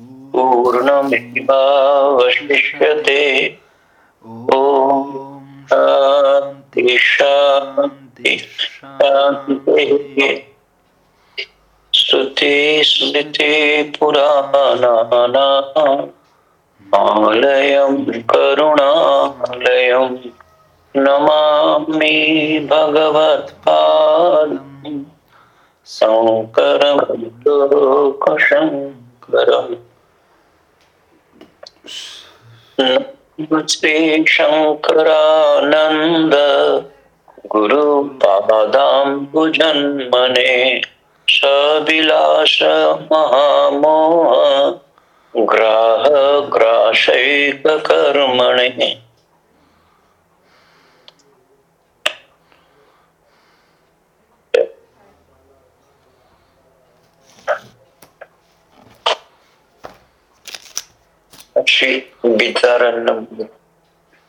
पूर्णमेवावशिष्यते ॐ शान्ति शान्ति। शान्तिः स्तुति स्मृति पुराणानाम् आलयं करुणालयं नमामि भगवत्पादम् शङ्करं लोकशङ्करम्। श्रीशङ्करानन्द गुरुपादाम्बुजन्मने सविलास महामोह। ग्राह ग्राशैककर्मणे श्री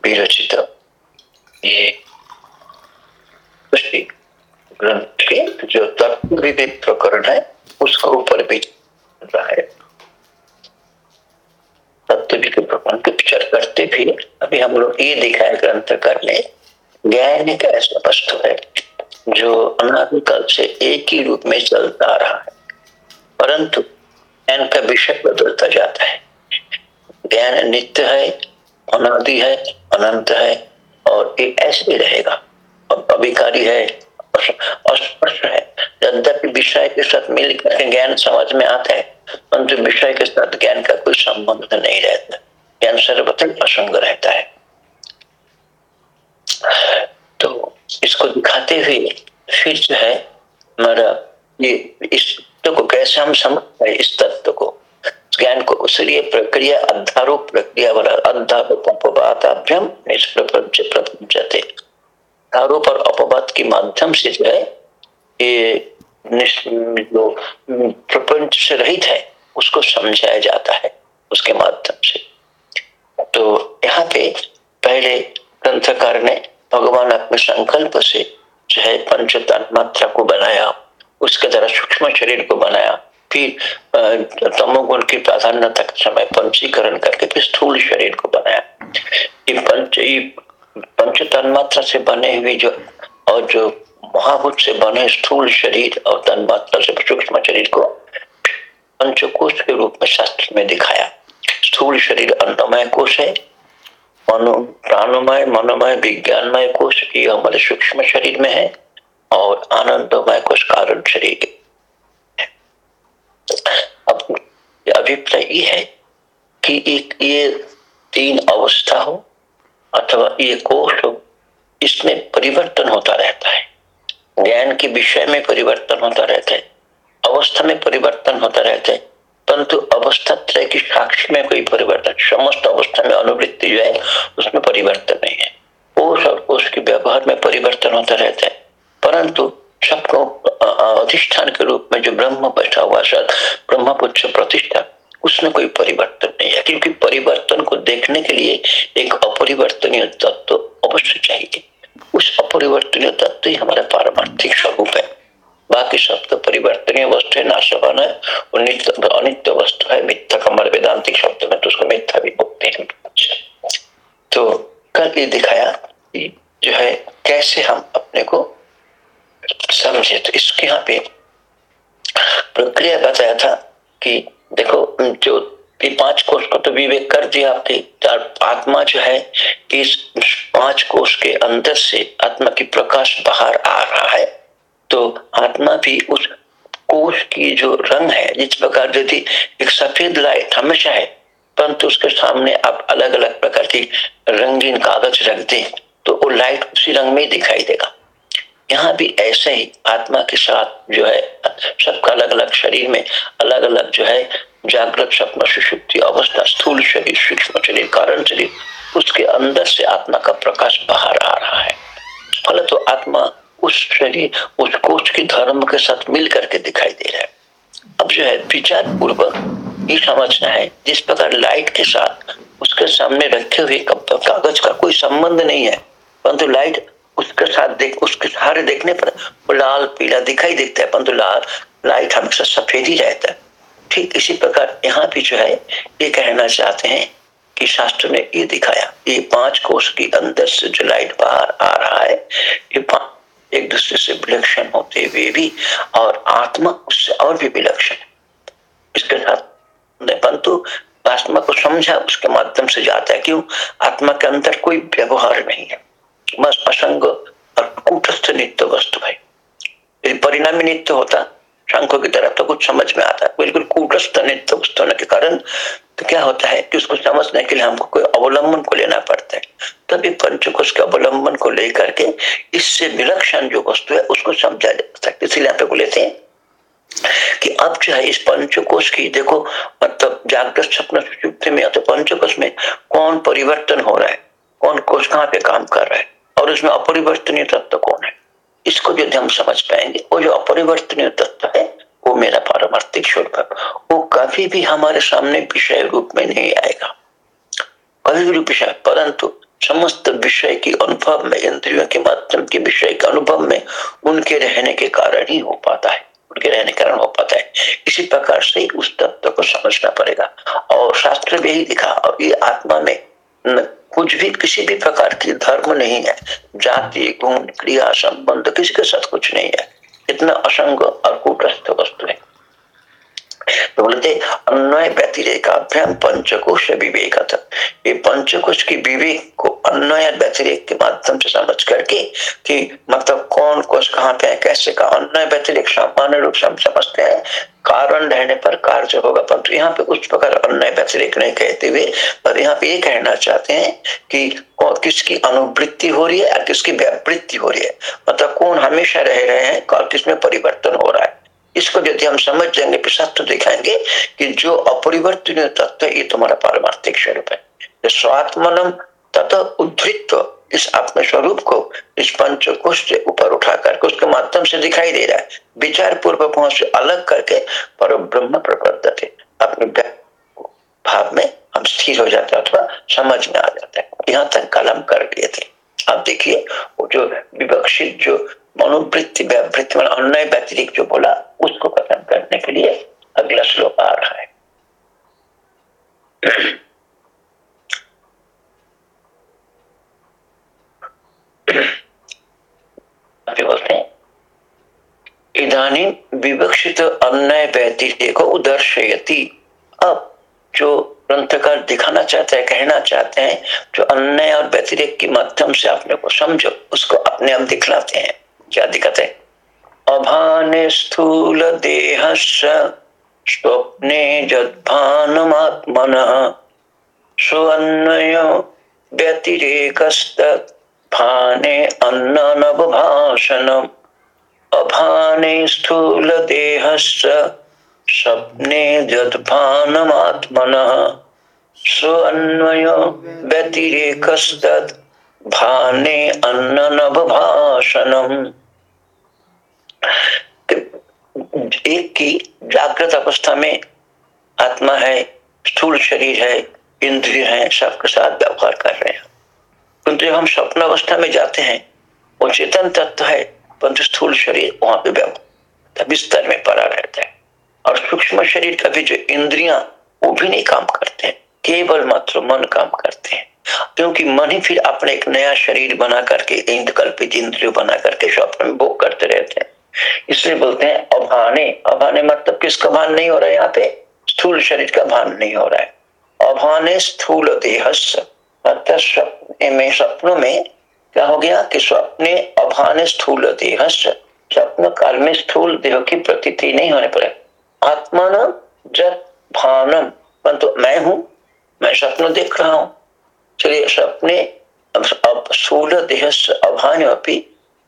विरचित। ये ग्रंथ के जो तत्व विवेक प्रकरण है, उसके ऊपर भी रहा विवेक प्रकरण के विचार करते भी अभी हम लोग ये दिखाए ग्रंथ कर ले। ज्ञान एक ऐसा वस्तु है, जो अनादिकाल से एक ही रूप में चलता रहा है, परंतु ज्ञान का विषय बदलता जाता है। ज्ञान नित्य है, अनादि है, अनंत है, और ये ऐसे रहेगा। अभिकारी है अस्पर्श है। यद्यपि विषय के साथ मिल करके ज्ञान समझ में आता है, परंतु विषय के साथ ज्ञान का कोई संबंध नहीं रहता। ज्ञान सर्वथा असंग रहता है। तो इसको दिखाते हुए फिर जो है, हमारा ये इस तत्व तो को कैसे हम समझ पाए इस तत्व तो को? ज्ञान को उसलिए प्रक्रिया अध्यारोप प्रक्रिया वाला अध्यारोप अपवादाभ्यम निष्प्रपंच प्रपंचते आरोप और अपवाद के माध्यम से जो है, ये जो प्रपंच से रहित है, उसको समझाया जाता है, उसके माध्यम से। तो यहाँ पे पहले ग्रंथकार ने भगवान अपने संकल्प से जो है पंच मात्रा को बनाया, उसके द्वारा सूक्ष्म शरीर को बनाया फिर तमोगुण की प्राधान्यता के समय पंचीकरण करके फिर स्थूल शरीर को बनाया। ये पंच ये पंच तन्मात्रा से बने हुए जो, और जो महाभूत से बने स्थूल शरीर और तन्मात्रा से सूक्ष्म शरीर को पंचकोश के रूप में शास्त्र में दिखाया। स्थूल शरीर अन्नमय कोश है। मनो, प्राणमय, मनोमय, विज्ञानमय कोश ये हमारे सूक्ष्म शरीर में है और आनंदमय कोश कारण शरीर अब अभिप्राय ये है कि एक ये तीन अवस्था हो अथवा ये कोष हो, इसमें परिवर्तन होता रहता है। ज्ञान के विषय में परिवर्तन होता रहता है, अवस्था में परिवर्तन होता रहता है, परंतु अवस्था त्रय की साक्षी में कोई परिवर्तन, समस्त अवस्था में अनुवृत्ति जो है, उसमें परिवर्तन नहीं है। कोष और कोष के व्यवहार में परिवर्तन होता रहता है, परंतु सबको अधिष्ठान के रूप में जो ब्रह्म बैठा हुआ सर ब्रह्मपुच्छ प्रतिष्ठा, उसमें कोई परिवर्तन नहीं है। क्योंकि परिवर्तन को देखने के लिए एक अपरिवर्तनीय तत्व अवश्य चाहिए। उस अपरिवर्तनीय तत्व ही हमारा पारमार्थिक स्वरूप है। बाकी सब तो परिवर्तनीय वस्तु है, नाशवान है और नित्य अनित्य वस्तु है, मिथ्या हमारे वेदांतिक शब्द में तो उसको मिथ्या भी बोलते हैं। तो कल ये दिखाया कि जो है, कैसे हम अपने को समझे तो इसके यहाँ पे प्रक्रिया बताया था कि देखो जो ये पाँच कोष को तो विवेक कर दिया आपके आत्मा जो है इस पाँच कोष के अंदर से आत्मा की प्रकाश बाहर आ रहा है तो आत्मा भी उस कोष की जो रंग है, जिस प्रकार यदि एक सफ़ेद लाइट हमेशा है, परंतु उसके सामने आप अलग अलग प्रकार की रंगीन कागज़ रख दें तो वो लाइट उसी रंग में दिखाई देगा। यहाँ भी ऐसे ही आत्मा के साथ जो है, सबका अलग अलग शरीर में अलग अलग जो है, जागृत स्वप्न सुषुप्ति अवस्था, स्थूल शरीर, सूक्ष्म शरीर, कारण शरीर, उसके अंदर से आत्मा का प्रकाश बाहर आ रहा है। फल तो आत्मा उस शरीर, उस कोष के धर्म के साथ मिल करके दिखाई दे रहा है। अब जो है विचार पूर्वक ये समझना है, जिस प्रकार लाइट के साथ उसके सामने रखे हुए कागज़ का कोई संबंध नहीं है, परंतु लाइट उसके साथ देख, उसके सहारे देखने पर वो लाल, पीला दिखाई देता है, परंतु लाल लाइट हमेशा सफ़ेद ही रहता है। ठीक इसी प्रकार यहाँ भी जो है, ये कहना चाहते हैं कि शास्त्र ने ये दिखाया, ये पाँच कोष के अंदर से जो लाइट बाहर आ रहा है, ये एक दूसरे से विलक्षण होते हुए भी और आत्मा उससे और भी विलक्षण इसके साथ परंतु आत्मा को समझा, उसके माध्यम से जाता है, क्यों? आत्मा के अंदर कोई व्यवहार नहीं है। बस असंग और कूटस्थ नित्य वस्तु है परिणामी नित्य होता, शंखों की तरफ़ तो कुछ समझ में आता। बिल्कुल कूटस्थ नित्य वस्तु होने के कारण तो क्या होता है कि उसको समझने के लिए हमको कोई अवलंबन को लेना पड़ता है। तभी पंचकोश के अवलंबन को लेकर के इससे विलक्षण जो वस्तु है, उसको समझा जा सकता है। इसीलिए यहाँ पे लेते हैं कि अब जो है इस पंचकोश की, देखो मतलब जागृत स्वप्न सुषुप्ति में तो पंचकोश में कौन परिवर्तन हो रहा है, कौन कोष कहाँ पे काम कर रहा है। और उसमें अपरिवर्तनीय तत्व कौन है? इसको यदि हम समझ पाएँगे वो जो अपरिवर्तनीय तत्व है, वो मेरा पारमार्थिक स्वरूप है। वो कभी भी हमारे सामने विषय रूप में नहीं आएगा। कभी भी विषय, परंतु समस्त विषय की अनुभव में, इंद्रियों के माध्यम के विषय के अनुभव में, उनके रहने के कारण ही हो पाता है। उनके रहने के कारण हो पाता है। इसी प्रकार से उस तत्व को समझना पड़ेगा। और शास्त्र में यही लिखा, और ये आत्मा में कुछ भी किसी भी प्रकार की धर्म नहीं है। जाति, गुण, क्रिया, संबंध किसी के साथ कुछ नहीं है। इतना असंग और कूटस्थ वस्तु है। तो बोलते, अन्वय व्यतिरेकाभ्याम पंचकोश विवेक ये पंचकोश की विवेक को अन्वय व्यतिरेक के माध्यम से समझ करके कि मतलब कौन कोश कहाँ पे है, कैसे कहा। अन्वय व्यतिरेक सामान्य रूप से हम समझते हैं। कारण रहने पर कार्य होगा, परंतु यहाँ पे उस प्रकार अन्य व्यतिरेक नहीं कहते हुए, पर यहाँ पे ये कहना चाहते हैं कि किसकी अनुवृत्ति हो रही है या किसकी व्यावृत्ति हो रही है? मतलब कौन हमेशा रह रहे हैं और किसमें परिवर्तन हो रहा है? इसको यदि हम समझ जाएँगे प्रसाद तो दिखाएँगे कि जो अपरिवर्तनीय तत्व ये तुम्हारा पारमार्थिक स्वरूप है। स्वात्मनम तथा उद्धृत्व। इस आत्म स्वरूप को, इस पंचकोश से ऊपर उठा करके उसके माध्यम से दिखाई दे रहा है। विचार पूर्वक वहाँ से अलग करके पर ब्रह्म प्रवर्तते अपने भाव में हम स्थिर हो जाते हैं अथवा समझ में आ जाता है। यहाँ तक कलम कर दिए थे। आप देखिए, वो जो विवक्षित, जो मनोवृत्ति, व्यावृत्ति अन्य व्यतिरिक्त जो बोला, उसको खत्म करने के लिए अगला श्लोक आ रहा है। इधानी विवक्षित अन्य व्यतिरेक को उदर्शयति। अब जो ग्रंथकार दिखाना चाहते हैं, कहना चाहते हैं, जो अन्य और व्यतिरेक के माध्यम से अपने को समझो, उसको अपने आप दिखलाते हैं। क्या दिक्कत है? अभान स्थूल देह स्वप्ने जद्भानमात्मन, स्वन्वय व्यतिरेकस्तभाने अन्ननवभाषणम्। अभाने स्थूल देहस्य स्वप्ने जद्भानमात्मनः। स्वन्वय व्यतिरेकस्तद् भाने अन्ननवभाषणम्। एक की जागृत अवस्था में आत्मा है, स्थूल शरीर है, इंद्रिय है, सबके साथ व्यवहार कर रहे हैं। किंतु जब हम स्वप्न अवस्था में जाते हैं, वो चेतन तत्व है, परंतु स्थूल शरीर वहाँ पे व्यवहार बिस्तर में पड़ा रहता है। और सूक्ष्म शरीर का भी जो इंद्रियाँ, वो भी नहीं काम करते हैं। केवल मात्र मन काम करते हैं। क्योंकि मन ही फिर अपने एक नया शरीर बना करके, इंद्र कल्पित इंद्रियों बना करके स्वप्न में भोग करते रहते हैं। इसलिए बोलते हैं, अभाने। अभाने मतलब किसका भान नहीं हो रहा है यहाँ पे? स्थूल शरीर का भान नहीं हो रहा है। अभाने स्थूल देह स्वप्न में स्वप्नों में क्या हो गया कि स्वप्ने अभाने स्थूल देह स्वप्न काल में स्थूल देह की प्रतीति नहीं होने पर आत्मा न जत भानम परंतु तो मैं हूँ, मैं स्वप्न देख रहा हूँ। चलिए स्वप्ने स्थूल देह अभान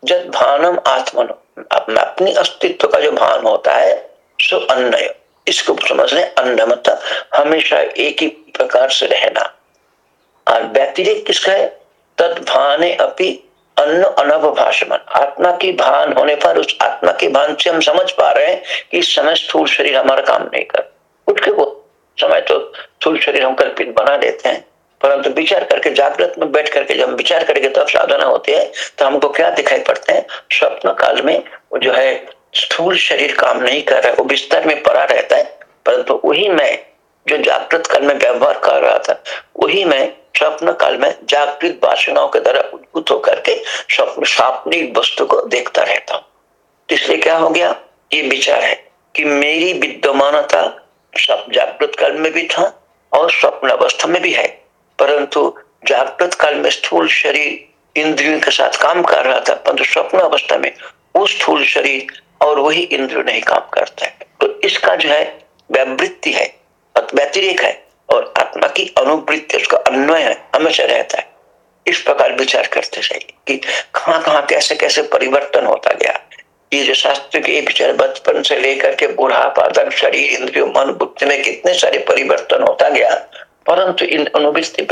जत भानम आत्मनो। अपनी अस्तित्व का जो भान होता है, सो अन्न इसको समझ लें अन्न मतलब हमेशा एक ही प्रकार से रहना। और व्यतिरिक किसका है तद भाने अपनी अन्न अनव भाषमन आत्मा की भान होने पर उस आत्मा के भान से हम समझ पा रहे हैं कि समय स्थूल शरीर हमारा काम नहीं कर उठ के वो समय तो स्थूल शरीर हम कल्पित बना देते हैं। परंतु विचार करके, जागृत में बैठ करके जब विचार करेंगे, तब साधना होती है। तो हमको क्या दिखाई पड़ते हैं? स्वप्न काल में वो जो है स्थूल शरीर काम नहीं कर रहा है। वो बिस्तर में पड़ा रहता है। परंतु वही मैं जो जागृत काल में व्यवहार कर रहा था, वही मैं स्वप्न काल में जागृत वासनाओं के द्वारा उद्भुत होकर के स्वप्न, सापनिक वस्तु को देखता रहता हूँ। तो इसलिए क्या हो गया? ये विचार है कि मेरी विद्यमानता सब जागृत काल में भी था और स्वप्न अवस्था में भी है। परंतु जागृत काल में स्थूल शरीर इंद्रियों के साथ काम कर रहा था, परंतु स्वप्न अवस्था में वो स्थूल शरीर और वही इंद्र नहीं काम करता है। तो इसका जो है व्यावृत्ति है। व्यतिरेक है और आत्मा की अनुवृत्ति, उसका अन्वय है हमेशा रहता है। इस प्रकार विचार करते चाहिए कि कहाँ कहाँ, कैसे कैसे परिवर्तन होता गया। ये जो शास्त्र के विचार बचपन से लेकर के बुढ़ापा तक शरीर, इंद्रियों, मन, बुद्धि में कितने सारे परिवर्तन होता गया, परंतु इन अनुवृत्ति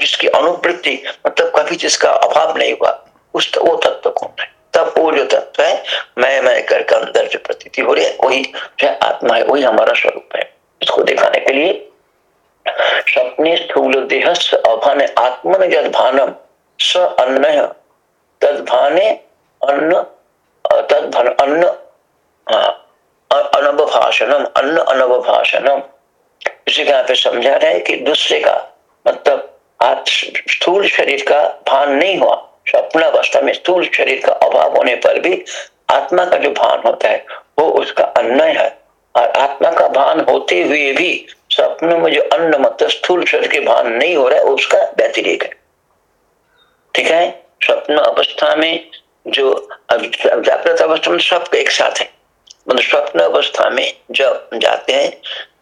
जिसकी अनुवृत्ति मतलब कभी जिसका अभाव नहीं हुआ, उस तो वो तत्व कौन है? तब वो जो तत्व है मैं मैं करके अंदर जो प्रतीति हो रही है, वही आत्मा है, वही हमारा स्वरूप है। इसको दिखाने के लिए। स्वप्ने स्थूल देह अभान आत्मन जद भानम, स अन्न, तद भाने अन्न, तद अन्न अनवभाषणम अन्न अनवभाषणम। इसी यहाँ पे समझा रहे कि दूसरे का मतलब स्थूल शरीर का भान नहीं हुआ। स्वप्न अवस्था में स्थूल शरीर का अभाव होने पर भी आत्मा का जो भान होता है, वो उसका अन्य है। और आत्मा का भान होते हुए भी स्वप्न में जो अन्न मत स्थूल शरीर के भान नहीं हो रहा है, उसका व्यतिरेक है। ठीक है? स्वप्न अवस्था में जो जागृत अवस्था में सब एक साथ है। मतलब स्वप्न अवस्था में जब जाते हैं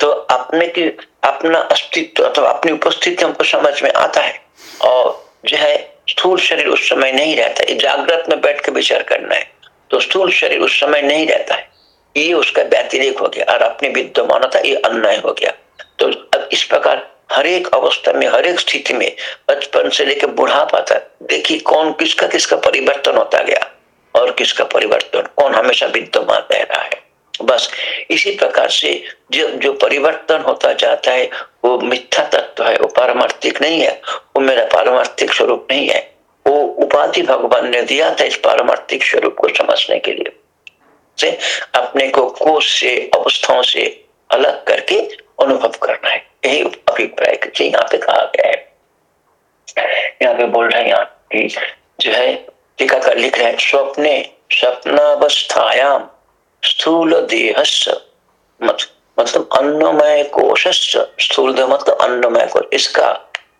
तो अपने की, अपना अस्तित्व अथवा तो अपनी उपस्थिति हमको समझ में आता है। और जो है, स्थूल शरीर उस समय नहीं रहता है। जागृत में बैठ के विचार करना है तो स्थूल शरीर उस समय नहीं रहता है। ये उसका व्यतिरेक हो गया और अपनी विद्यमानता ये अन्याय हो गया। तो अब इस प्रकार हर एक अवस्था में, हर एक स्थिति में बचपन से लेकर बुढ़ापा तक, देखिए कौन किसका किसका परिवर्तन होता गया और किसका परिवर्तन, कौन हमेशा विद्यमान रह रहा है। बस इसी प्रकार से जो जो परिवर्तन होता जाता है, वो मिथ्या तत्व है, वो पारमार्थिक नहीं है, वो मेरा पारमार्थिक स्वरूप नहीं है। वो उपाधि भगवान ने दिया था इस पारमार्थिक स्वरूप को समझने के लिए। से अपने को कोष से, अवस्थाओं से अलग करके अनुभव करना है। यही अभिप्राय यहाँ पे कहा गया है। यहाँ पे बोल रहे हैं यहाँ की जो है टीकाकर लिख रहे हैं, स्वप्ने स्वप्नावस्थायाम स्थूल देह मतलब अन्नमय कोश स्थूल मतलब अन्नमय कोश इसका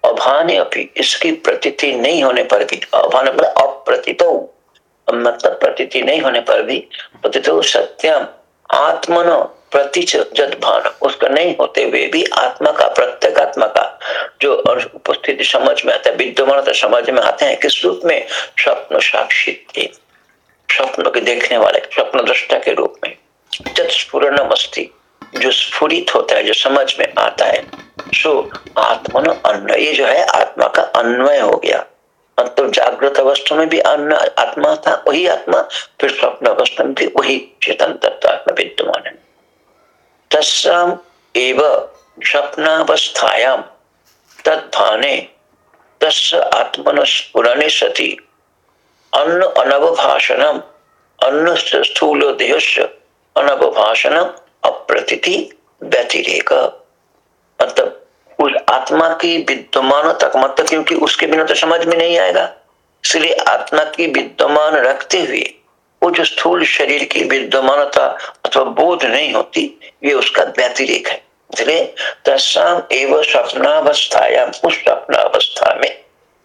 अभान अपनी इसकी प्रतीति नहीं होने पर भी, अभान मतलब अप्रतित। मतलब प्रतीति नहीं होने पर भी प्रतितो सत्यम आत्मन प्रतिच जद भान। उसका नहीं होते हुए भी आत्मा का प्रत्येक आत्मा का जो उपस्थिति समझ में आता है, विद्यमान समझ में आते हैं, किस रूप में? स्वप्न साक्षी स्वप्न के देखने वाले, स्वप्न दृष्टा के रूप में। जब स्फुरन मस्ती जो स्फुरित होता है, जो समझ में आता है, सो आत्मन अन्न ये जो है आत्मा का अन्वय हो गया। मतलब जागृत अवस्था में भी अन्न आत्मा था, वही आत्मा, फिर स्वप्न अवस्था में भी वही चेतन तत्व आत्मा विद्यमान है। तस्म एव स्वप्नावस्थायाम तद्भाने तस् आत्मन स्फुरने सती। अन्न अनवभाषणम, अन्न स्थूल देह अनवभाषणम अप्रतीति व्यतिरेक। मतलब उस आत्मा की विद्यमान तक मतलब क्योंकि उसके बिना तो समझ में नहीं आएगा। इसलिए आत्मा की विद्यमान रखते हुए, वो जो स्थूल शरीर की विद्यमानता अथवा बोध नहीं होती, ये उसका व्यतिरेक है। इसलिए तत्साम एवं स्वप्नावस्थाया, उस स्वप्नावस्था में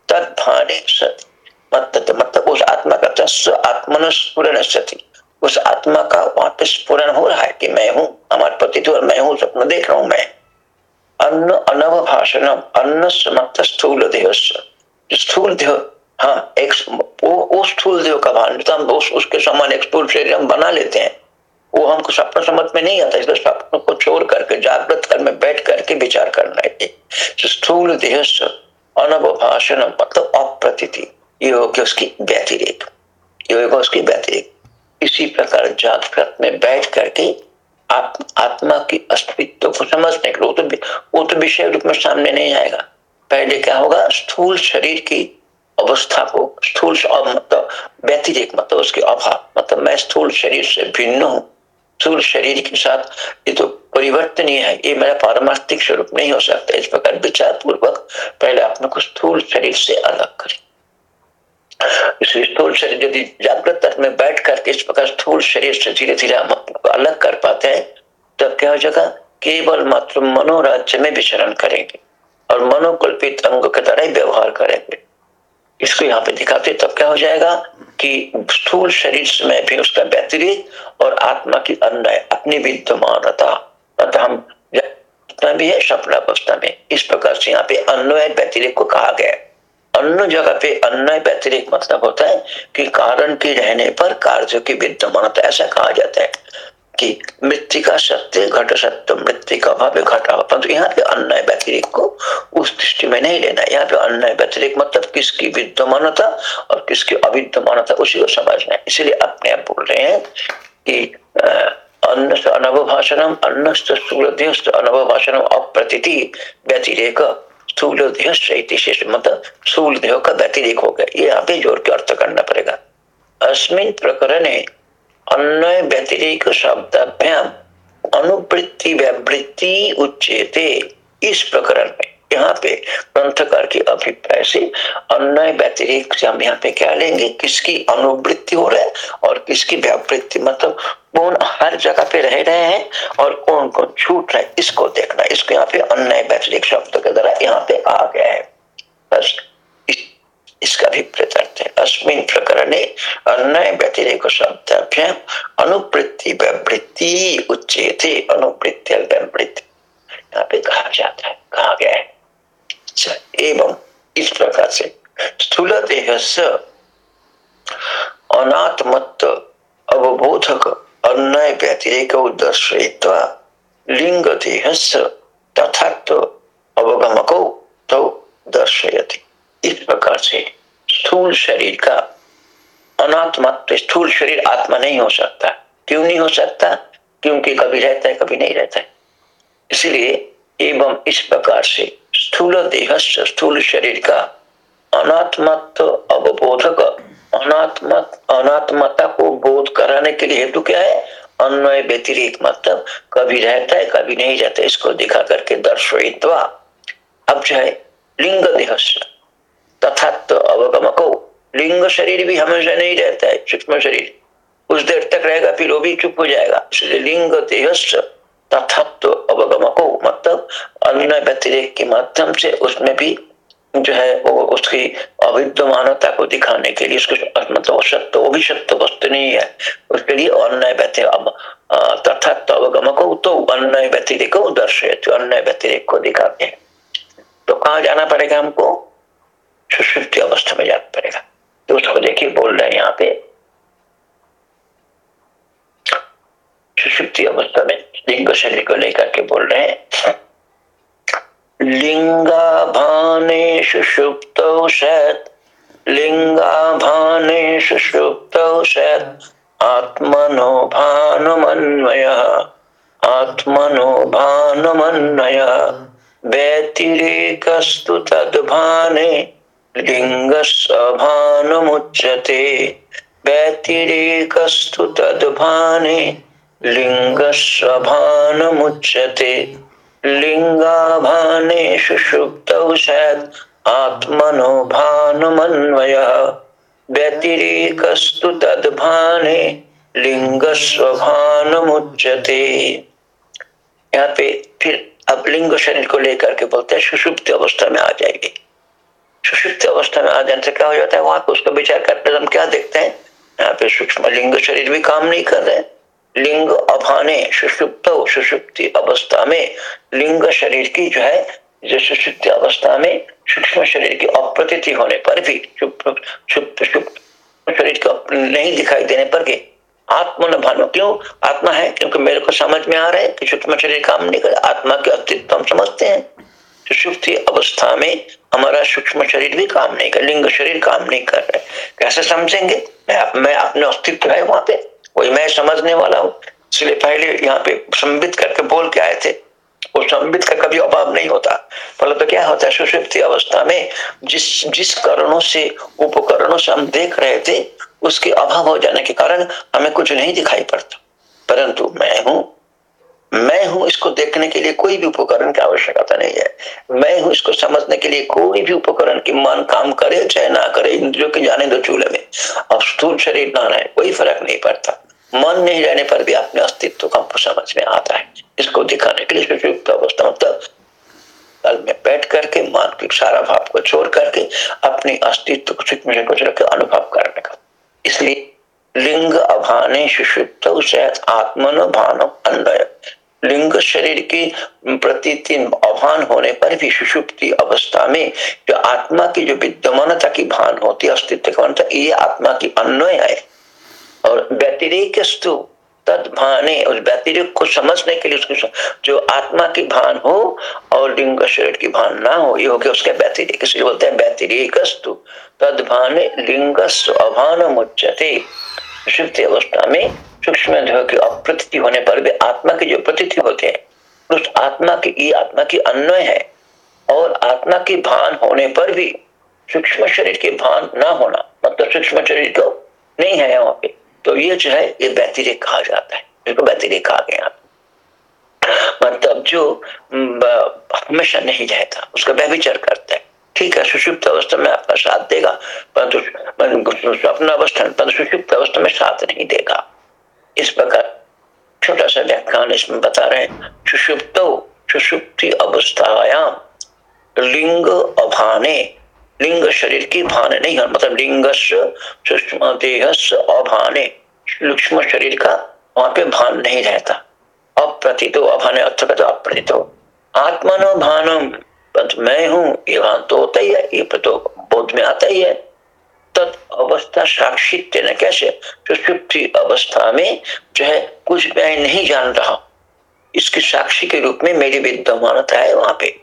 तत्भाने सत। मतलब मतलब उस आत्मा का तस्व आत्मन स्फुरन सती उस आत्मा का वहाँ पे स्फुरन हो रहा है कि मैं हूँ, हमारे पति तो मैं हूँ, स्वप्न देख रहा हूँ मैं। अन्न अनव भाषणम अन्न मतलब स्थूल देह स्थूल देह हाँ एक वो, वो स्थूल देह का भान तो हम उस, उसके समान एक स्थूल शरीर हम बना लेते हैं वो हमको स्वप्न समझ में नहीं आता इसलिए स्वप्न को छोड़ करके जागृत कर में बैठ करके विचार करना है स्थूल देह अनव भाषण मतलब अप्रतीति ये हो गया उसकी व्यतिरेक ये होगा उसकी व्यतिरेक। इसी प्रकार जागृत में बैठ करके आप आत्मा की अस्तित्व को समझने के लिए तो वो तो विषय रूप में सामने नहीं आएगा। पहले क्या होगा? स्थूल शरीर की अवस्था को, स्थूल मतलब व्यतिरिक मतलब उसके अभाव मतलब मैं स्थूल शरीर से भिन्न हूँ। स्थूल शरीर के साथ ये तो परिवर्तनीय है ये मेरा पारमार्थिक स्वरूप नहीं हो सकता। इस प्रकार विचार पूर्वक पहले अपने को स्थूल शरीर से अलग करें। स्थूल शरीर यदि जागृत तक में बैठ करके इस प्रकार स्थूल शरीर से धीरे धीरे हम अलग कर पाते हैं, तब क्या हो जाएगा? केवल मात्र मनोराज्य में विचरण करेंगे और मनोकल्पित अंग के द्वारा ही व्यवहार करेंगे। इसको यहाँ पे दिखाते तब क्या हो जाएगा कि स्थूल शरीर में भी उसका व्यतिरिक और आत्मा की अन्य अपनी विद्यमानता, अतः हम भी है स्वप्न अवस्था में इस प्रकार से यहाँ पे अन्वय व्यतिरिक को कहा गया अन्य जगह पे अन्य व्यतिरिक मतलब होता है कि कारण के रहने पर कार्य की विद्यमानता ऐसा कहा जाता है कि मृतिका सत्य घट सत्य मृतिका भाव घटा। परंतु यहाँ पे अन्य व्यतिरिक को उस दृष्टि में नहीं लेना यहाँ पे अन्य व्यतिरिक मतलब किसकी विद्यमानता और किसकी अविद्यमानता, उसी को समझना है। इसलिए अपने आप बोल रहे हैं कि अन्न अनवभाषणम अन्न स्थूल अनवभाषणम अप्रति व्यतिरेक। स्थूल देह शेष मतलब स्थूल देह का व्यतिरिक हो ये आप पे ज़ोर के अर्थ करना पड़ेगा। अस्मिन प्रकरण अन्वय व्यतिरिक शब्दाभ्याम, अनुवृत्ति व्यावृत्ति उच्चेते इस प्रकरण में यहाँ पे ग्रंथकार की अभिप्राय से अन्य व्यतिरिक से हम यहाँ पे क्या लेंगे? किसकी अनुवृत्ति हो रहा है और किसकी व्यावृत्ति मतलब कौन हर जगह पे रह रहे हैं और कौन कौन छूट रहे इसको देखना, इसको यहाँ पे अन्य व्यतिरिक शब्द के द्वारा यहाँ पे आ गया है। बस इसका भी प्रत्यर्थ है। अस्मिन प्रकरण अन्य व्यतिरेक शब्दाभ्याम अनुवृत्ति व्यावृत्ति उच्चेते, अनुवृत्ति व्यावृत्ति। यहाँ पे कहा जाता है, कहा गया है। एवं इस प्रकार से। स्थूल देह से अनात्मत्व, अवबोधक अन्य व्यतिरेक दर्शयित्वा लिंग देह तथात्व, अवगमको तो दर्शयति। इस प्रकार से स्थूल शरीर का अनात्मा तो स्थूल शरीर आत्मा नहीं हो सकता। क्यों नहीं हो सकता? क्योंकि कभी रहता है, कभी नहीं रहता है। इसलिए एवं इस प्रकार से स्थूल देह, स्थूल शरीर का अनात्मत्व अवबोधक अनात्म अनात्मता को बोध कराने के लिए हेतु क्या है? अन्वय व्यतिरिक मतलब कभी रहता है, कभी नहीं रहता है, इसको दिखा करके दर्शयित्वा। अब जो है, लिंग देह तथा तो अवगमको। लिंग शरीर भी हमेशा नहीं रहता है, सूक्ष्म शरीर। उस देर तक रहेगा, फिर वो भी चुप हो जाएगा। इसलिए लिंग देह तथत्व अवगमको। मतलब अन्य व्यतिरेक के माध्यम से उसमें भी जो है वो उसकी अविद्यमानता को दिखाने के लिए उसको मतलब सत्य वो भी सत्य वस्तु नहीं है। उसके लिए अन्य व्यति तथत्व अवगमको तो अन्य व्यतिरेक व्यतिरिक दर्शय अन्य व्यतिरेक को दिखाते हैं। तो कहा जाना पड़ेगा हमको? सुश्रुति अवस्था में जाना पड़ेगा। तो उसको देखिए बोल रहे हैं यहाँ पे। सुषुप्ति अवस्था में लिंग शरीर को लेकर के बोल रहे हैं। लिंगाभाने सुषुप्त शत लिंगाभाने सुषुप्त शत आत्मनो भानुमन्वय आत्मनो भानुमन्वय व्यतिरेकस्तु तद्भाने। लिङ्गस्वभानुमुच्यते व्यतिरेकस्तु तद्भाने। लिङ्गस्वभानुमुच्यते लिङ्गाभाने सुषुप्तौ स्यात् आत्मनो भानुमन्वयः व्यतिरेकस्तु तद्भाने लिंगस्वभानुमुच्यते यहाँ पे फिर अब लिंग शरीर को लेकर के बोलते हैं, सुषुप्त अवस्था में आ जाएगी। सुषुप्त अवस्था में आ जाने से क्या हो जाता है? वहाँ पे उसका विचार करते हम क्या देखते हैं? यहाँ पे सूक्ष्म लिंग शरीर भी काम नहीं कर रहे लिंग अभाने सुषुप्त सुषुप्ति अवस्था में लिंग शरीर की जो है, जो सुषुप्ति अवस्था में सूक्ष्म शरीर की अप्रती होने पर भी शरीर को नहीं दिखाई देने पर भी आत्मा न भानु क्यों आत्मा है, क्योंकि मेरे को समझ में आ रहा है कि सूक्ष्म शरीर काम नहीं करे, आत्मा के अस्तित्व हम समझते हैं। सुषुप्ति अवस्था में हमारा सूक्ष्म शरीर भी काम नहीं कर, लिंग शरीर काम नहीं कर रहे कैसे समझेंगे? मैं अपने अस्तित्व है वहाँ पे। वही मैं समझने वाला हूँ। इसलिए पहले यहाँ पे संबित करके बोल के आए थे। वो संबित का कभी अभाव नहीं होता। पहले तो क्या होता है सुषुप्ति अवस्था में जिस जिस कारणों से, उपकरणों से हम देख रहे थे, उसके अभाव हो जाने के कारण हमें कुछ नहीं दिखाई पड़ता। परंतु मैं हूँ। मैं हूँ, इसको देखने के लिए कोई भी उपकरण की आवश्यकता नहीं है। मैं हूँ, इसको समझने के लिए कोई भी उपकरण की मन काम करे, चाहे ना करे, इंद्रियों के जाने दो चूल्हे में। अब स्थूल शरीर ना रहे, कोई फ़र्क नहीं पड़ता। मन नहीं रहने पर भी अपने अस्तित्व का समझ में आता है। इसको दिखाने के लिए सुषुप्त अवस्था मतलब तल में बैठ करके, मानसिक सारा भाव को छोड़ करके, अपने अस्तित्व को सूक्ष्म से कुछ रखे अनुभव करने का। इसलिए लिंग अभाने सुषुप्त आत्मन भानम अन्वय। लिंग शरीर की प्रतीति अभान होने पर भी सुषुप्ति अवस्था में जो आत्मा की जो विद्यमानता की भान होती है, अस्तित्व का ये आत्मा की अन्वय है। और व्यतिरिक तद भाने उस व्यतिरिक को समझने के लिए उसको जो आत्मा की भान हो और लिंग शरीर की भान ना हो, ये हो गया उसके व्यतिरिक बोलते हैं व्यतिरिक तद भाने लिंग अभान मुच्यते। सुप्ति अवस्था में सूक्ष्म की अप्रती होने पर भी आत्मा की जो प्रतीति होते हैं, उस आत्मा की, ये आत्मा की अन्वय है, और आत्मा की भान होने पर भी सूक्ष्म शरीर के भान ना होना मतलब सूक्ष्म शरीर तो नहीं है वहाँ पे। तो ये जो है, ये व्यतिरिक कहा जाता है। इसको व्यतिरिक कहा गया। मतलब जो हमेशा नहीं रहता, उसका व्यभिचार करता है। ठीक है, सुषुप्त अवस्था में आपका साथ देगा, परंतु स्वप्न अवस्था, परंतु सुषुप्त अवस्था में साथ नहीं देगा। इस प्रकार छोटा सा व्याख्यान इसमें बता रहे हैं। सुषुप्त, सुषुप्ति अवस्थायाम लिंग अभाने लिंग शरीर की भान नहीं मतलब लिंग सूक्ष्म देह अभाने। सूक्ष्म शरीर का वहाँ पे भान नहीं रहता। अप्रतितो अभाने अर्थ अप्रतितो। आत्मनो भानम मैं हूँ, ये भान तो होता ही है, ये तो बोध में आता ही है। तत् अवस्था साक्षित्य न कैसे? सुषुप्ति अवस्था में जो है, कुछ मैं नहीं जान रहा। इसकी साक्षी के रूप में मेरी विद्यमानता है वहाँ पे।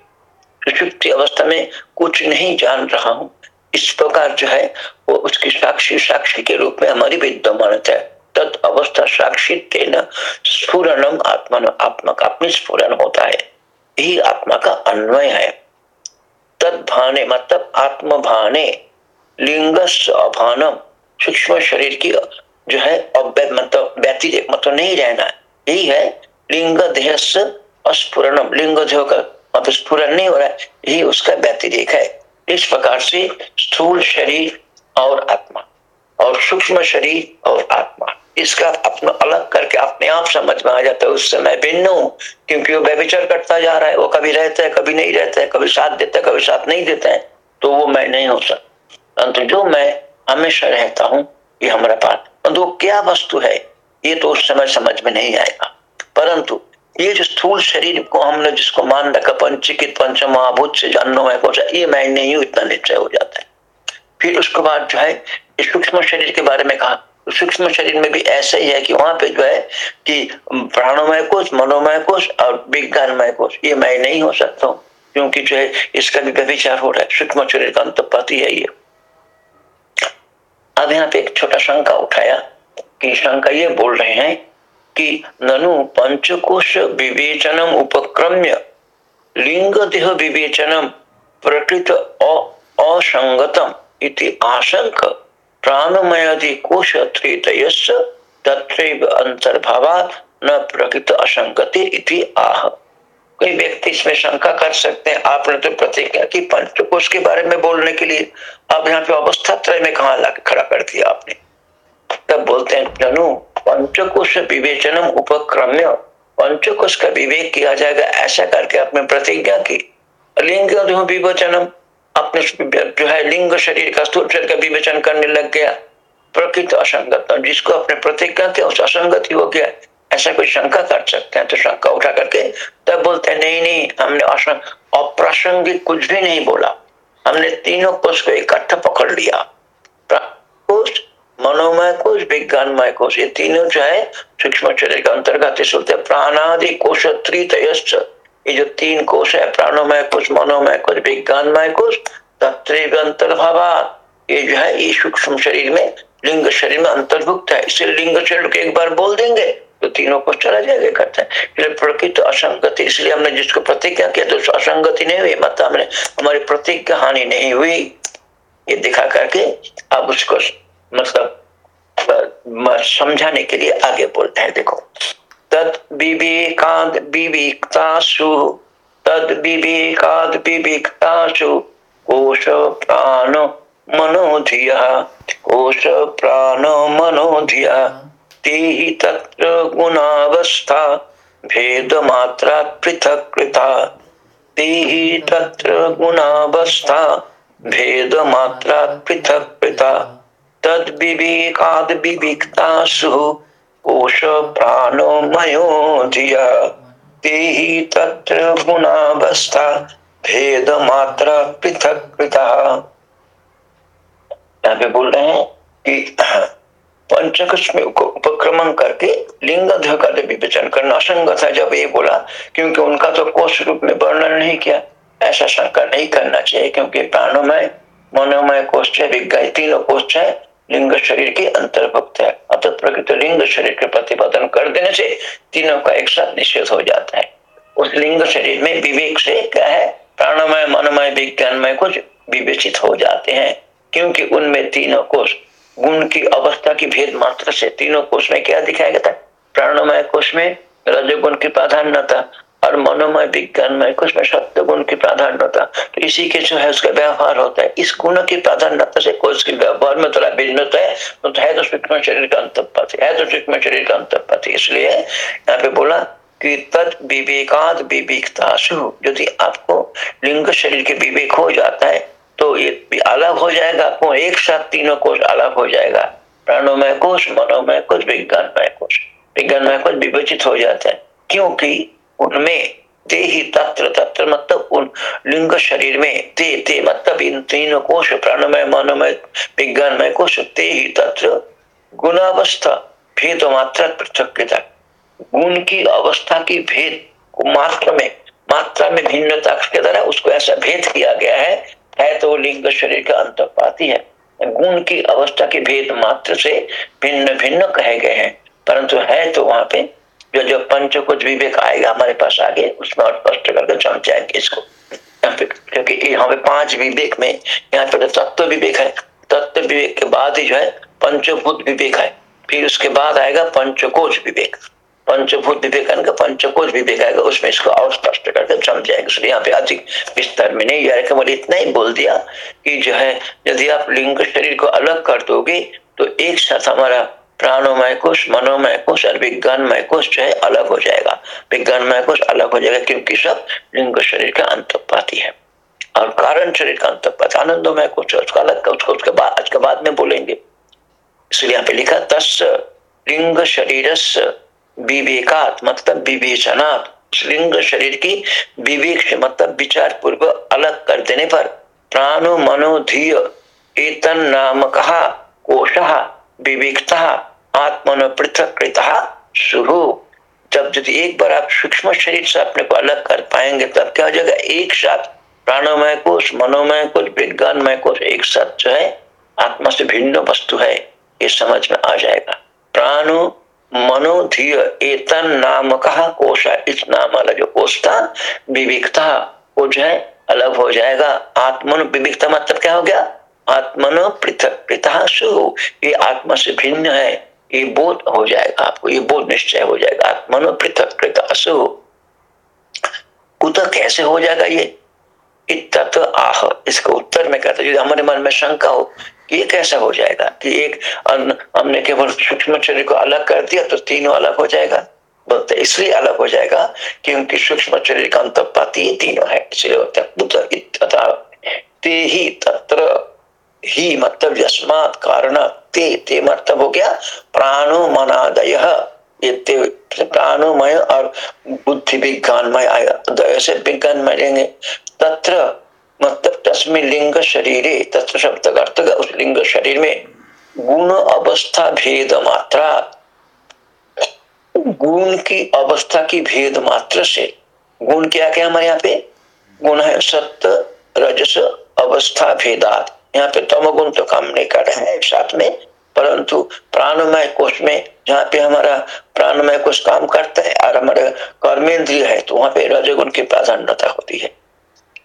सुषुप्ति अवस्था में कुछ नहीं जान रहा हूँ। इस प्रकार जो है, वो उसकी साक्षी साक्षी के रूप में हमारी विद्यमानता है। तत् अवस्था साक्षी स्फुरनम आत्मा आत्मा का अपनी स्फुरन होता है। यही आत्मा का अन्वय है। तद भाने मतलब आत्म भाने लिंग अभानम, सूक्ष्म शरीर की जो है मतलब व्यतिरिक मतलब नहीं रहना यही है लिंग देह अस्फुरनम लिंग देह का मतलब स्फुरन नहीं हो रहा है, यही उसका व्यतिरेक है। इस प्रकार से स्थूल शरीर और आत्मा, और सूक्ष्म शरीर और आत्मा, इसका अपना अलग करके अपने आप समझ में आ जाता है। उससे मैं भिन्न हूँ, क्योंकि वो व्यविचार करता जा रहा है। वो कभी रहता है, कभी नहीं रहता है, कभी साथ देता है, कभी साथ नहीं देता है तो वो मैं नहीं हो सकता। परंतु जो मैं हमेशा रहता हूँ, ये हमारा पास परंतु क्या वस्तु है, ये तो उस समय समझ में नहीं आएगा। परंतु ये जो स्थूल शरीर को हमने जिसको मान रखा, पंचकित, पंचमहाभूत से अन्नमय को ये मैं नहीं हूँ, इतना निश्चय हो जाता है। फिर उसके बाद जो है सूक्ष्म शरीर के बारे में कहा। सूक्ष्म शरीर में भी ऐसा ही है कि वहाँ पे जो है कि प्राणोमय कोष, मनोमय कोष और विज्ञानमय कोष, ये मैं नहीं हो सकता हूँ, क्योंकि जो है, इसका भी व्यभिचार हो रहा है। सूक्ष्म शरीर का अंतपाती है ये। अब यहाँ पे एक छोटा शंका उठाया कि शंका ये बोल रहे हैं कि ननु पंचकोश विवेचनम उपक्रम्य लिंग देह विवेचनम प्रकृत असंगतम इति आशंक प्राणमयदि कोश त्रेतयस्य तत्रैव अंतर्भावात न प्रकृत असंगति इति आह। कोई व्यक्ति इसमें शंका कर सकते हैं। आपने तो प्रतिज्ञा की पंचकोश के बारे में बोलने के लिए अब यहाँ पे अवस्था त्रय में कहा खड़ा कर दिया आपने? तब बोलते हैं जनु पंचकोश विवेचनम उपक्रम्य पंचकोश का विवेक किया जाएगा। ऐसा करके आपने प्रतिज्ञा की। लिंग विवेचनम। अपने जो है लिंग शरीर का स्थूल शरीर का विवेचन करने लग गया। प्रकृत असंगत। जिसको अपने प्रतिज्ञा के उस असंगत ही गया। ऐसा कोई शंका कर सकते हैं तो शंका उठा करके तब बोलते हैं, नहीं नहीं, हमने अप्रासंगिक कुछ भी नहीं बोला। हमने तीनों कोष को इकट्ठा पकड़ लिया। मनोमय कोश विज्ञानमय कोष ये तीनों जो है, सूक्ष्म शरीर के अंतर्गत प्राणादि कोश त्रित ये जो तीन कोष है प्राणोमय कोष मनोमय कोष विज्ञानमय कोष अंतर्भाव ये जो है, ये सूक्ष्म शरीर में, लिंग शरीर में अंतर्भुक्त है। इसे लिंग शरीर को एक बार बोल देंगे तो तीनों को चला जाएगा करते हैं प्रकृत असंगति, इसलिए हमने जिसको प्रतिज्ञा किया तो असंगति नहीं हुई मतलब हमने, हमारी प्रतिज्ञा हानि नहीं हुई। ये दिखा करके अब उसको मतलब समझाने के लिए आगे बोलते हैं, देखो। तद विवेकाद विवेकतासु, तद विवेकाद विवेकतासु, कोश प्राण मनोधिया, कोश प्राण मनोधिया। ते ही तत्र गुणावस्था भेद मात्रा पृथक कृता। ते ही तत्र गुणावस्था भेद मात्रा पृथक कृता। तद विवेकाद विविकतासु कोश प्राणो मयो ही तत्र गुणावस्था। भेद पृथक यहाँ पे बोल रहे हैं कि उपक्रमण करके लिंग का विवेचन करना असंगत है, जब ये बोला, क्योंकि उनका तो कोष रूप में वर्णन नहीं किया। ऐसा शंका नहीं करना चाहिए, क्योंकि प्राणोमय, मनोमय कोष है तीनों कोष है। लिंग शरीर के अंतर्भुक्त है। अतः प्रकृत लिंग शरीर के प्रतिपादन कर देने से तीनों का एक साथ निषेध हो जाता है। उस लिंग शरीर में विवेक से क्या है? प्राणमय, मनमय, विज्ञानमय कुछ विवेचित हो जाते हैं, क्योंकि उनमें तीनों कोष, गुण की अवस्था की भेद मात्र से तीनों कोष में क्या दिखाया गया था? प्राणमय कोष में रजगुण की प्राधान्यता और मनोमय विज्ञानमय कोष में सत्य गुण की प्राधान्यता। तो इसी के जो है उसका व्यवहार होता है। इस गुण की प्राधान्यता से कोष के व्यवहार में थोड़ा भिन्नता है तो है तो सूक्ष्म शरीर का अंतपाती, है तो सूक्ष्म शरीर का अंतपाती। इसलिए यहाँ पे बोला कि तद विवेकाद विवेकताशु यदि आपको लिंग शरीर के विवेक हो जाता है तो ये अलग हो जाएगा। आपको एक साथ तीनों कोष अलग हो जाएगा। प्राणोमय कोष मनोमय कोष विज्ञानमय कोष। विज्ञानमय कोष विवेचित हो जाता है। क्योंकि उनमें ते ही तत्र तत्र मतलब उन लिंग शरीर में ते ते मतलब इन तीनों कोष प्राणमय, मनोमय, विज्ञानमय कोष ते ही तत्र गुणावस्था, भेद मात्रा पृथक गुण की अवस्था की भेद मात्र में, मात्रा में भिन्नता के द्वारा उसको ऐसा भेद किया गया है है तो लिंग शरीर का अंतपाती है। गुण की अवस्था के भेद मात्र से भिन्न भिन्न कहे गए हैं, परंतु है तो वहाँ पे जो जो पंच कुछ विवेक आएगा हमारे पास आगे, उसमें और स्पष्ट करके समझाएँगे इसको। क्योंकि यहाँ पे पाँच विवेक में, यहाँ पे तत्व विवेक है। तत्व विवेक के बाद ही जो है, पंचभूत विवेक है। फिर उसके बाद आएगा पंचकोश विवेक। पंचभूत विवेक पंचकोश विवेक आएगा, उसमें इसको और स्पष्ट करके समझाएँगे इसलिए यहाँ पे अधिक विस्तार में नहीं यार केवल इतना ही बोल दिया कि जो है, यदि आप लिंग शरीर को अलग कर दोगे तो एक साथ हमारा प्राणोमय कोष, मनोमय कोष और विज्ञानमय कोष जो है अलग हो जाएगा। विज्ञानमय कोष अलग हो जाएगा क्योंकि सब लिंग शरीर का अंतपाती है। और कारण शरीर का अंतपाती, आनंदमय कोष उसका अलग, उसको उसके बाद, आज के बाद में बोलेंगे। इसलिए यहाँ पे लिखा, तस् लिंग शरीर विवेकात मतलब विवेचनात्। लिंग शरीर की विवेक से मतलब विचार पूर्व अलग कर देने पर प्राणो मनोधीय एतन नाम कहा कोश विवेकता आत्मन पृथक शुरू। जब यदि एक बार आप सूक्ष्म शरीर से अपने को अलग कर पाएँगे, तब क्या हो जाएगा? एक साथ प्राणोमय कोष मनोमय कोष विज्ञानमय कोष एक साथ जो है, आत्मा से भिन्न वस्तु है, ये समझ में आ जाएगा। प्राणो मनोधीय एतन नाम कहा कोश है। इस नाम वाला जो कोश था, विविकता वो जो है, अलग हो जाएगा। आत्मन, विविकता मतलब क्या हो गया? आत्मनो पृथक पृथा सु ये आत्मा से भिन्न है, ये बोध हो जाएगा आपको, ये बोध निश्चय हो जाएगा। आत्मनो पृथक, पृथासु। कुत कैसे हो जाएगा ये? इतना आह, इसका उत्तर में कहता यदि हमारे मन में शंका हो, ये कैसा हो जाएगा? कि एक हमने केवल सूक्ष्म शरीर को अलग कर दिया तो तीनों अलग हो जाएगा? बोलते, इसलिए अलग हो जाएगा, क्योंकि सूक्ष्म शरीर का अंतपाती तीनों है। इसलिए ते ही तत्र। ही मतलब यस्मात कारण ते ते मतलब हो गया। प्राणो मनादय प्राणोमय और बुद्धि विज्ञानमय दया से विज्ञानमय लेंगे। तत्र मतलब तस्मिन लिंग शरीर तत्व शब्द अर्थ उस लिंग शरीर में गुण अवस्था भेद मात्रा। गुण की अवस्था की भेद मात्र से। गुण क्या क्या हमारे यहाँ पे? गुण है सत्य, रजस, अवस्था, भेदात। यहाँ पे तम गुण तो काम नहीं कर रहे हैं साथ में, परंतु प्राणमय कोष में, जहाँ पे हमारा प्राणमय कोष काम करता है और हमारा कर्मेंद्रिय है तो वहाँ पे रजगुण की प्राधान्यता होती है।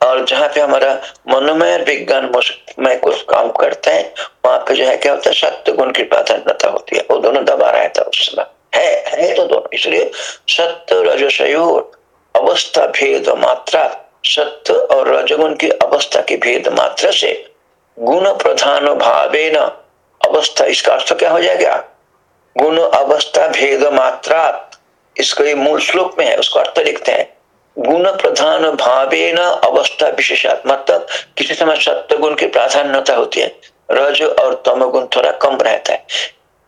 और जहाँ पे हमारा मनोमय विज्ञान में कुछ काम करते हैं, वहाँ पे जो है क्या होता है सत्य गुण की प्राधान्यता होती है। वो दोनों दबा रहा था उस समय। है है तो दोनों, इसलिए सत्य रजसयोर अवस्था, भेद, मात्रा सत्य और रजगुण की अवस्था के भेद मात्रा से गुण प्रधान भावे न अवस्था, इसका अर्थ क्या हो जाएगा? गुण अवस्था भेद मात्रा इसको ये मूल श्लोक में है, उसको अर्थ लिखते हैं। गुण प्रधान भावे न अवस्था विशेषात मतलब किसी समय सत्य गुण की प्राधान्यता होती है। रज और तम गुण थोड़ा कम रहता है।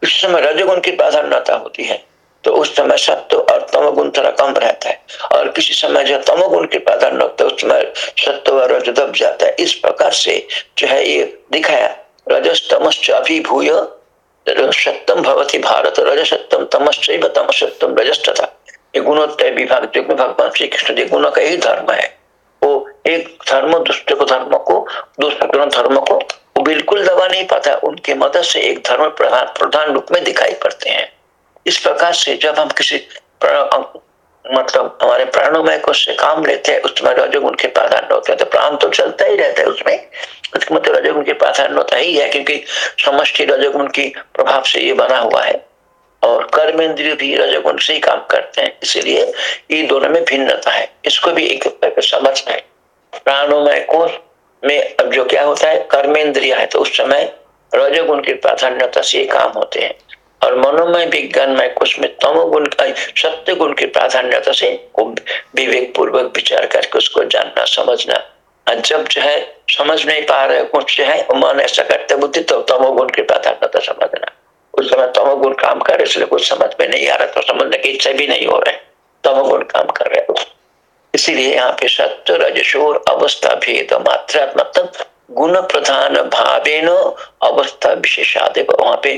किसी समय रजगुण की प्राधान्यता होती है। तो उस समय सत्य और तम गुण थोड़ा कम रहता है। और किसी समय जो तम गुण की प्राधान्य होता है उस समय सत्य व रज दब जाता है। इस प्रकार से जो है ये दिखाया, रजस्तमश्च अभिभूय सत्यम भवती भारत रजसत्यम तमश्चैव तमसत्यम रजस्तथा। ये गुणोत्तर विभाग जो भगवान श्री कृष्ण जी गुणों का ही धर्म है। वो एक धर्म, दूसरे को धर्म को, दूसरे धर्म को वो बिल्कुल दबा नहीं पाता। उनके मदद से एक धर्म प्रधान प्रधान रूप में दिखाई पड़ते हैं। इस प्रकार से जब हम किसी मतलब हमारे प्राणोमय को से काम लेते हैं, उसमें रजोगुण के प्राधान्य होते हैं तो प्राण तो चलता ही रहता है उसमें। उसके मतलब रजोगुण की प्राधान्य होता ही है, क्योंकि समष्टि रजोगुण की प्रभाव से ये बना हुआ है। और कर्मेंद्रिय भी रजोगुण से ही काम करते हैं, इसीलिए ये दोनों में भिन्नता है। इसको भी एक समझना है। प्राणोमय कोष में अब जो क्या होता है? कर्मेंद्रिय है तो उस समय रजोगुण की प्राधान्यता से काम होते हैं। और मनोमय विज्ञानमय कुछ में तमोगुण सत्य गुण की प्राधान्यता से विवेक पूर्वक विचार करके उसको जानना, समझना। जब जो है समझ नहीं पा रहे, कुछ जो है मन ऐसा करते बुद्धि तो तमोगुण की प्राधान्यता समझना। उस समय तमोगुण काम कर रहे, इसलिए कुछ समझ में नहीं आ रहा तो समझने की इच्छा भी नहीं हो रहे। तमोगुण काम कर रहे इसीलिए यहाँ पे सत्य, रजशोर, अवस्था, भेद मात्रा मतलब गुण प्रधान भावे न अवस्था विशेषादे। वहाँ पे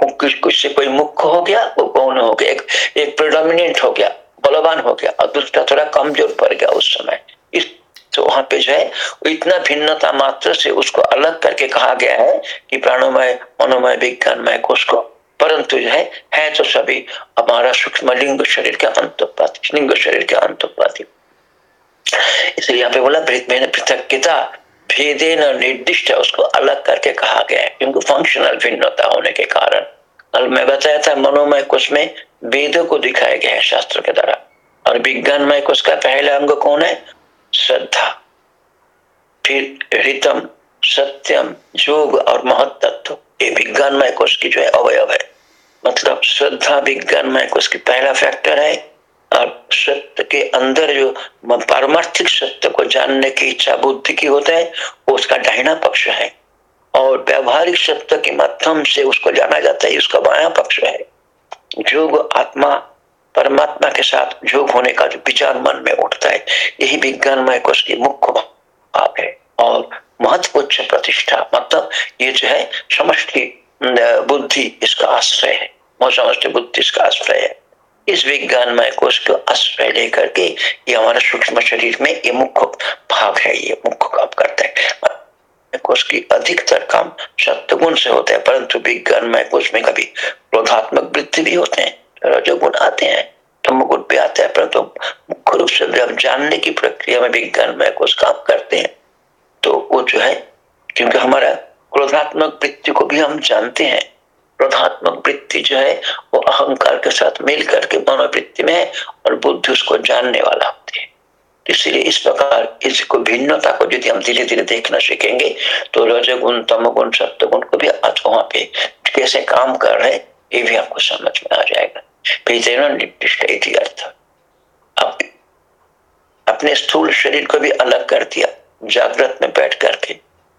कुछ कुछ से कोई मुख्य हो गया वो गौण हो गया एक, एक प्रोडोमिनेंट हो गया बलवान हो गया और दूसरा थोड़ा कमज़ोर पड़ गया उस समय। इस तो वहाँ पे जो है इतना भिन्नता मात्र से उसको अलग करके कहा गया है कि प्राणोमय मनोमय विज्ञानमय कोष को परंतु जो है है तो सभी हमारा सूक्ष्म लिंग शरीर के अंतपाती लिंग शरीर के अंतपाती इसलिए यहाँ पे बोला पृथकता भेदे न निर्दिष्ट, उसको अलग करके कहा गया है, क्योंकि फंक्शनल भिन्नता होने के कारण। कल मैं बताया था, मनोमय कुछ में वेदों को दिखाया गया है शास्त्र के द्वारा। और विज्ञानमय कुछ का पहला अंग कौन है? श्रद्धा। फिर रितम, सत्यम, योग और महत्व ये विज्ञानमय कोष की जो है अवयव है। मतलब श्रद्धा विज्ञानमय कोष की पहला फैक्टर है सत्य के अंदर जो पारमार्थिक सत्य को जानने की इच्छा बुद्धि की होता है, वो उसका दाहिना पक्ष है। और व्यवहारिक सत्य के माध्यम से उसको जाना जाता है उसका बाया पक्ष है। जोग आत्मा, परमात्मा के साथ जोग होने का जो विचार मन में उठता है, यही विज्ञानमय कोष की मुख्य भाव है। और महत्व उच्च प्रतिष्ठा मतलब ये जो है, समष्टि बुद्धि, इसका आश्रय है। समष्टि बुद्धि, इसका आश्रय है। इस विज्ञानमय कोष को आश्रय लेकर के ये हमारा सूक्ष्म शरीर में ये मुख्य भाग है, ये मुख्य काम करता है। कोष की अधिकतर काम सत्य गुण से होते हैं, परंतु विज्ञानमय कोष में कभी क्रोधात्मक वृद्धि भी होते हैं, रजोगुण आते हैं तम गुण भी आते हैं, परंतु मुख्य रूप से जब जानने की प्रक्रिया में विज्ञानमय कोष काम करते हैं तो वो जो है क्योंकि हमारा क्रोधात्मक वृत्ति को भी हम जानते हैं क्रोधात्मक वृत्ति जो है, वो अहंकार के साथ मिल करके मनोवृत्ति में और बुद्धि उसको जानने वाला होती है। इसलिए इस प्रकार इसको भिन्नता को यदि हम धीरे धीरे देखना सीखेंगे तो रजगुण, तमगुण सत्यगुण को भी आज वहाँ पे कैसे काम कर रहे ये भी आपको समझ में आ जाएगा। निर्दिष्ट अर्थ। अपने स्थूल शरीर को भी अलग कर दिया, जागृत में बैठ करके।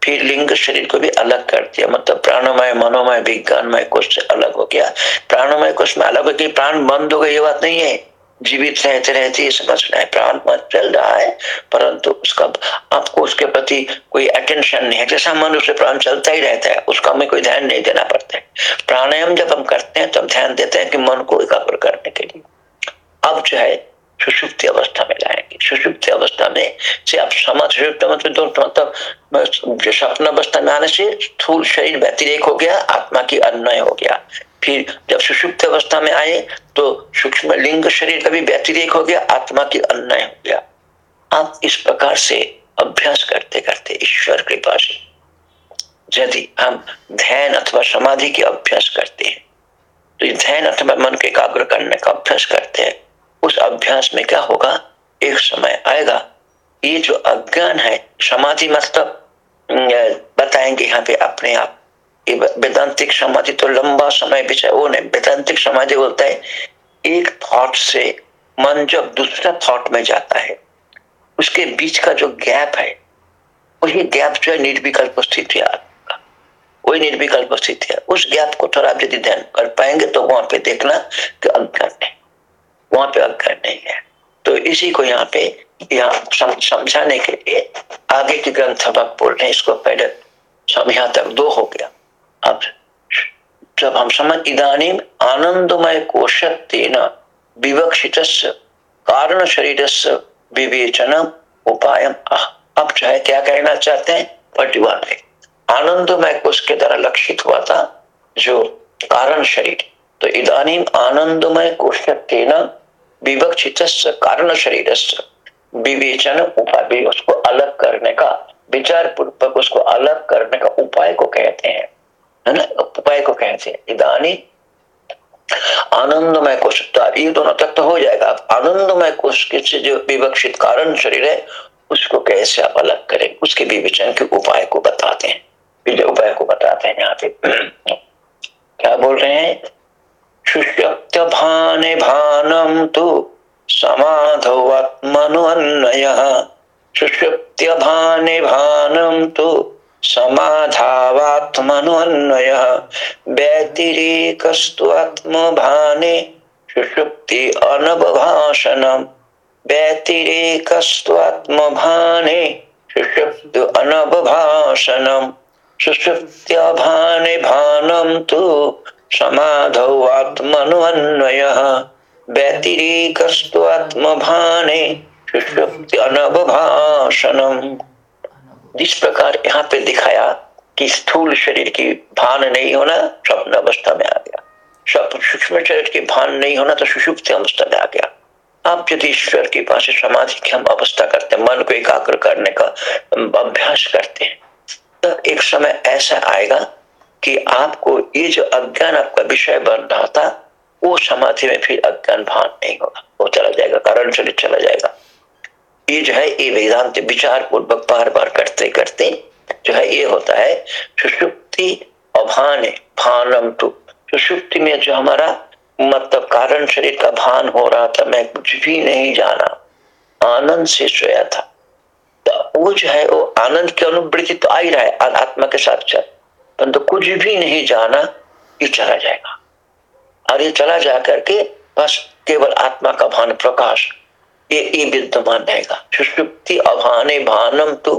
फिर लिंग शरीर को भी अलग कर दिया। मतलब प्राणमय, मनोमय, विज्ञानमय कोष से अलग हो गया। प्राणमय कोष में अलग हो गया प्राण बंद हो गए, ये बात नहीं है। जीवित रहते रहते ये समझना है। प्राण मत चल रहा है, परंतु उसका आपको उसके प्रति कोई अटेंशन नहीं है। जैसा मन मनुष्य प्राण चलता ही रहता है, उसका हमें कोई ध्यान नहीं देना पड़ता है। प्राणायाम जब हम करते हैं, तब ध्यान देते हैं कि मन को एकाग्र करने के लिए। अब जो है सुषुप्ति अवस्था में लाएँगे सुषुप्ति अवस्था में से आप समाज सुषुप्त मतलब दो मतलब अवस्था में आने से स्थूल शरीर व्यतिरेक हो गया आत्मा की अन्वय हो गया फिर जब सुषुप्त अवस्था में आए तो सूक्ष्म लिंग शरीर का भी व्यतिरेक हो गया आत्मा की अन्वय हो गया आप इस प्रकार से अभ्यास करते करते ईश्वर कृपा से यदि हम ध्यान अथवा समाधि के अभ्यास करते हैं तो ध्यान अथवा मन के एकाग्र करने का अभ्यास करते हैं उस अभ्यास में क्या होगा? एक समय आएगा। ये जो अज्ञान है, समाधि मतलब बताएँगे यहाँ पे अपने आप। वेदांतिक समाधि तो लंबा समय विषय, वो नहीं, वेदांतिक समाधि बोलता है, एक थॉट से मन जब दूसरा थॉट में जाता है, उसके बीच का जो गैप है, वही गैप जो है निर्विकल्प स्थिति वही निर्विकल्प स्थिति है। उस गैप को थोड़ा आप यदि ध्यान कर पाएँगे तो वहाँ पे देखना कि अज्ञान नहीं वहाँ पे अज्ञान नहीं है। तो इसी को यहाँ पे यहाँ समझाने के लिए आगे की ग्रंथ बोल रहे हैं, इसको पहले यहाँ तक दो हो गया। अब जब हम समझ इधानी आनंदमय कोशत्न विवक्षित कारण शरीर विवेचन उपाय अब जो है, क्या कहना चाहते हैं? पटिवान आनंदमय कोश के द्वारा लक्षित हुआ था जो कारण शरीर। तो इधानी आनंदमय कोशत्न विवक्षित कारण शरीर विवेचन उपाय, उसको अलग करने का विचार पूर्वक उसको अलग करने का उपाय को कहते हैं। है ना? उपाय को कहते हैं। इधानी आनंदमय कोश तो ये दोनों तक तो हो जाएगा। आनंदमय कोश से जो विवक्षित कारण शरीर है, उसको कैसे आप अलग करें? उसके विवेचन के उपाय को बताते हैं। उपाय को बताते हैं यहाँ पे। क्या बोल रहे हैं? शुष्यत्य भाने भानम तो समाधवत्मनुन्वयः सुषुप्त्य भाने भानम तो समाधावात्मनुन्वयः व्यतिरेकस्तु आत्मभाने सुषुप्ति अनवभाषणम्। व्यतिरेकस्तु आत्मभाने सुषुप्ति अनवभाषणम्। सुषुप्त्यभाने भानं तु समाधौ आत्मनुन्वयः व्यतिरेकस्तु आत्मभाने अनवभाषणम् जिस प्रकार यहाँ पे दिखाया कि स्थूल शरीर की भान नहीं होना स्वप्न अवस्था में आ गया। सूक्ष्म शरीर की भान नहीं होना तो सुषुप्त अवस्था में आ गया। आप यदि ईश्वर के पास समाधि की हम अवस्था करते हैं, मन को एकाग्र करने का अभ्यास करते हैं तो एक समय ऐसा आएगा कि आपको ये जो अज्ञान आपका विषय बन रहा था, वो समाधि में फिर अज्ञान भान नहीं होगा, वो चला जाएगा, कारण शरीर चला जाएगा। ये जो है, ये वेदांत विचार पूर्वक बार बार करते करते जो है, ये होता है, सुषुप्ति अभान भानम टू सुषुप्ति में जो हमारा मतलब कारण शरीर का भान हो रहा था, मैं कुछ भी नहीं जाना, आनंद से सोया था। तो वो जो है, वो आनंद की अनुवृत्ति तो आ ही रहा है आत्मा के साथ चल। परंतु कुछ भी नहीं जाना, ये चला जाएगा। और ये चला जा करके बस केवल आत्मा का भान प्रकाश, ये विद्यमान रहेगा। सुषुप्ति अभाने भानम तो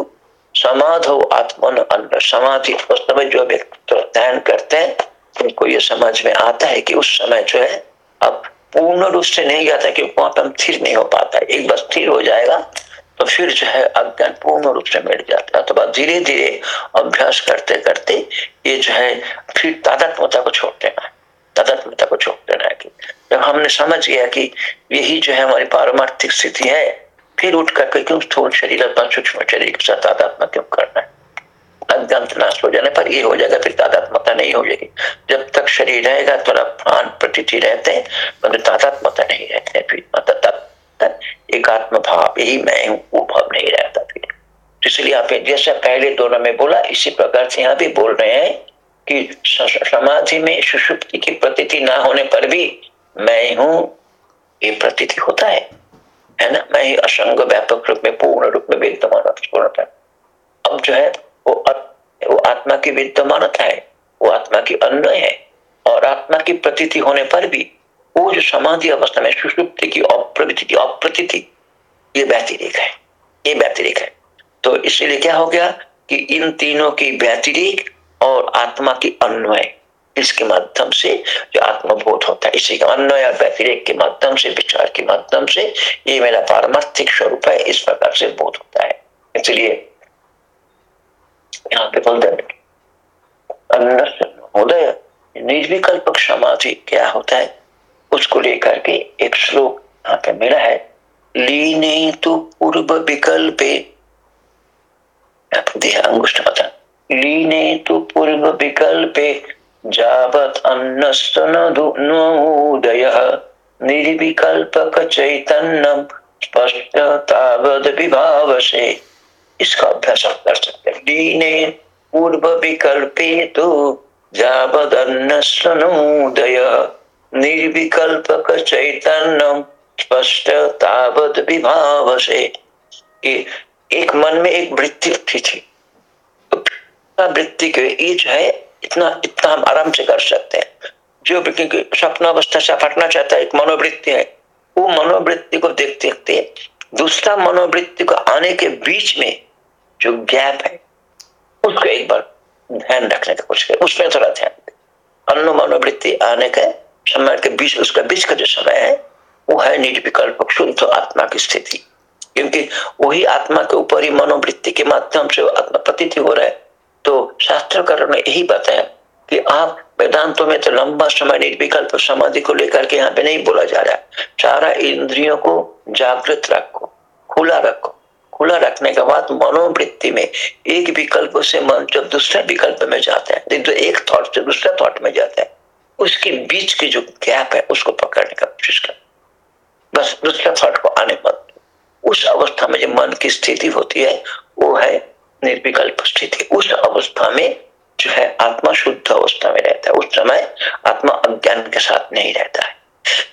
समाधो आत्मन अंदर समाधि। उस समय जो व्यक्ति ध्यान करते हैं, उनको ये समझ में आता है कि उस समय जो है, अब पूर्ण रूप से नहीं जाता कि वहाँ पर स्थिर नहीं हो पाता एक बार स्थिर हो जाएगा तो फिर जो है अज्ञान पूर्ण रूप से मिट जाता है। तो धीरे धीरे अभ्यास करते करते ये जो है फिर तादात्मता को छोड़ देना है। तादात्मता को छोड़ देना है कि जब हमने समझ गया कि यही जो है हमारी पारमार्थिक स्थिति है, फिर उठ करके क्यों स्थूल शरीर अथवा सूक्ष्म शरीर के साथ तादात्मा क्यों करना है? अज्ञात नाश हो जाने पर ये हो जाएगा, फिर तादात्मता नहीं हो जाएगी जब तक शरीर रहेगा थोड़ा प्राण प्रतीति रहते हैं परंतु तादात्मता नहीं रहते फिर। मतलब एक आत्म भाव यही मैं हूँ, वो भाव नहीं रहता फिर इसलिए आप जैसे पहले दोनों में बोला, इसी प्रकार से यहाँ भी बोल रहे हैं कि समाधि में सुषुप्ति की प्रतीति ना होने पर भी मैं हूँ, ये प्रतीति होता है। है ना? मैं ही असंग व्यापक रूप में, पूर्ण रूप में विद्यमान अब जो है, वो वो आत्मा की विद्यमानता है, वो आत्मा की अन्वय है और आत्मा की प्रतीति होने पर भी वो जो समाधि अवस्था में सुषुप्ति की अप्रवृत्ति अप्रतीति, ये व्यतिरिक है, ये व्यतिरिक है। तो इसलिए क्या हो गया कि इन तीनों की व्यतिरिक और आत्मा की अन्वय, इसके माध्यम से जो आत्मबोध होता है, इसी का अन्वय और व्यतिरेक के माध्यम से, विचार के माध्यम से, ये मेरा पारमार्थिक स्वरूप है, इस प्रकार से बोध होता है। इसलिए यहाँ पे बोलते हैं उदय निर्विकल्प समाधि क्या होता है? उसको लेकर के एक श्लोक यहाँ पे मिला है, लीने तो पूर्व विकल्पे। अंगुष्ठ लीने तो पूर्व विकल्पे, जावत अन्नस्तनोदय निर्विकल्पक चैतन्यम स्पष्ट तावद विभाव से इसका अभ्यास आप कर सकते हैं। दीने पूर्व विकल्पे तो जावद अन्न अन्नस्तनोदय निर्विकल्पक चैतन्यम स्पष्ट तावद विभाव से एक मन में एक वृत्ति उठी थी। वृत्ति के ये जो है, इतना इतना हम आराम से कर सकते हैं। जो स्वप्न अवस्था से फटना चाहता है, एक मनोवृत्ति है, वो मनोवृत्ति को देखते देखते दूसरा मनोवृत्ति को आने के बीच में जो गैप है, उसको एक बार ध्यान रखने का कोशिश उसमें थोड़ा ध्यान अन्य मनोवृत्ति आने के समय के बीच उसका बीच का जो समय है, वो है निर्विकल्प शुद्ध आत्मा की स्थिति। क्योंकि वही आत्मा के ऊपर ही मनोवृत्ति के माध्यम से आत्मा प्रतीति हो रहा है। तो शास्त्रकार ने यही बताया कि आप वेदांतों में तो लंबा समय निर्विकल्प समाधि को लेकर के यहाँ पे नहीं बोला जा रहा है। सारा इंद्रियों को जागृत रखो, खुला रखो। खुला रखने के बाद मनोवृत्ति में एक विकल्प से मन जब दूसरे विकल्प में जाता है तो एक थॉट से दूसरे थॉट में जाता है। उसके बीच की जो गैप है, उसको पकड़ने का कोशिश कर। बस दूसरे थॉट को आने मत उस अवस्था में जो मन की स्थिति होती है, वो है निर्विकल्प स्थिति। उस अवस्था में जो है, आत्मा शुद्ध अवस्था में रहता है। उस समय आत्मा अज्ञान के साथ नहीं रहता है।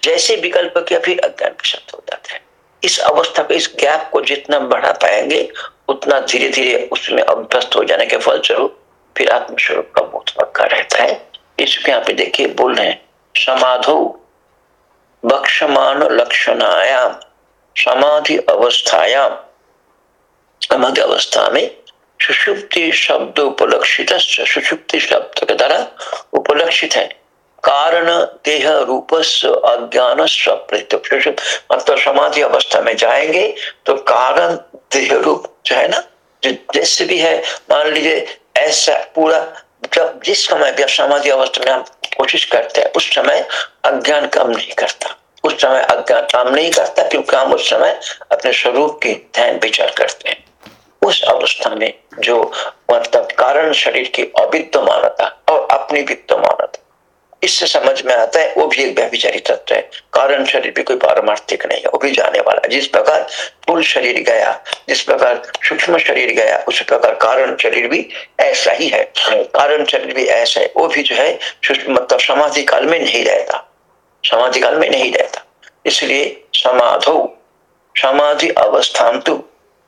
जैसे विकल्प किया फिर अज्ञान के साथ हो जाता है। इस अवस्था को, इस गैप को जितना बढ़ा पाएँगे, उतना धीरे धीरे उसमें अभ्यस्त हो जाने के फलस्वरूप फिर आत्मस्वरूप का बोध पक्का रहता है। इसके यहाँ पे देखिए, बोल रहे हैं, समाधो बक्षमान लक्षणायाम, समाधि अवस्थायाम। समाधि अवस्था में सुषुप्ति शब्द उपलक्षित, सुषुप्ति शब्द के द्वारा उपलक्षित है। कारण देह रूप अज्ञान मतलब समाधि अवस्था में जाएँगे तो कारण देह रूप जो है ना, जो जैसे भी है, मान लीजिए ऐसा पूरा जब जिस समय भी समाधि अवस्था में हम कोशिश करते हैं, उस समय अज्ञान कम नहीं करता। उस समय अज्ञान काम नहीं करता, क्योंकि हम उस समय अपने स्वरूप की ध्यान विचार करते हैं। उस अवस्था में जो मतलब कारण शरीर की अविद्यमानता और अपनी विद्यमानता इससे समझ में आता है, वो भी एक व्यभिचारी तत्व है। कारण शरीर भी कोई पारमार्थिक नहीं है, वो भी जाने वाला जिस प्रकार स्थूल शरीर गया, जिस प्रकार सूक्ष्म शरीर गया, उस प्रकार कारण शरीर भी ऐसा ही है। कारण शरीर भी ऐसा है, वो भी जो है मतलब समाधि काल में नहीं रहता। समाधि काल में नहीं रहता। इसलिए समाधो, समाधि अवस्थान तो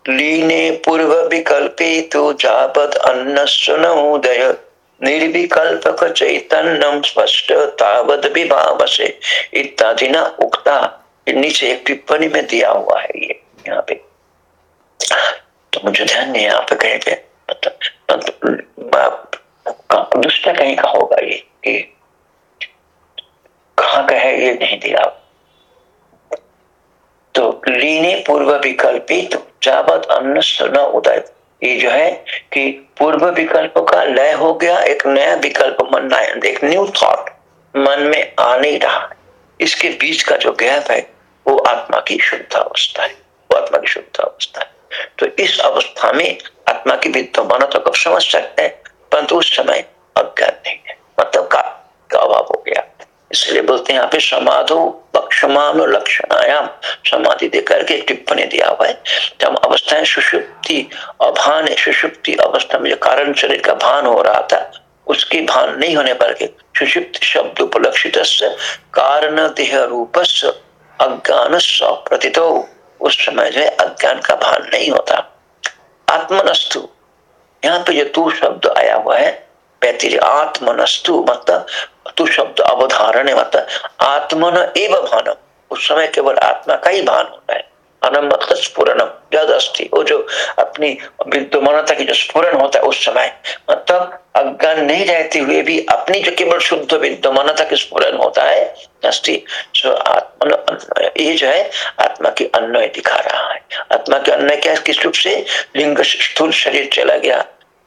लीने पूर्व विकल्पे तो जापद अन्न सुनोदय निर्विकल्पक चैतन्यम स्पष्ट तावद विभाव से इत्यादि न उक्ता। नीचे एक टिप्पणी में दिया हुआ है ये, यहाँ पे। तो मुझे ध्यान नहीं यहाँ पे कहे पे मतलब दूसरा कहीं का होगा ये कि कहाँ का है ये नहीं दिया। तो लीने पूर्व विकल्पित जावत अन्न न उदय ये जो है कि पूर्व विकल्प का लय हो गया, एक नया विकल्प मन एक न्यू थॉट मन में आ नहीं रहा। इसके बीच का जो गैप है, वो आत्मा की शुद्ध अवस्था है, वो आत्मा की शुद्ध अवस्था है। तो इस अवस्था में आत्मा की विद्यमान तो कब समझ सकते हैं, परंतु उस समय अज्ञान नहीं है। मतलब का अभाव हो गया। इसलिए बोलते हैं, यहाँ पे समाधो पक्षमान लक्षणायाम। समाधि देकर के टिप्पणी दिया हुआ है जब अवस्थाएँ सुषुप्ति, अभान सुषुप्ति अवस्था में जो कारण शरीर का भान हो रहा था, उसकी भान नहीं होने पर के सुषुप्त शब्द उपलक्षित कारण देह रूप अज्ञान प्रतितो उस समय जो है, अज्ञान का भान नहीं होता। आत्मनस्तु, यहाँ पे जो तू शब्द आया हुआ है आत्मनस्तु मतलब तू शब्द अवधारण आत्मन एवं भानम। उस समय केवल आत्मा का ही भान होता है। अनम मतलब स्फुरनम, जद अस्थि वो जो अपनी विद्यमानता की जो स्फुरन होता है उस समय। मतलब अज्ञान नहीं रहते हुए भी अपनी जो केवल शुद्ध विद्यमानता की स्फुरन होता है अस्थि जो आत्मा ये जो है, आत्मा की अन्वय दिखा रहा है। आत्मा के अन्वय क्या किस रूप से? लिंग, स्थूल शरीर चला गया।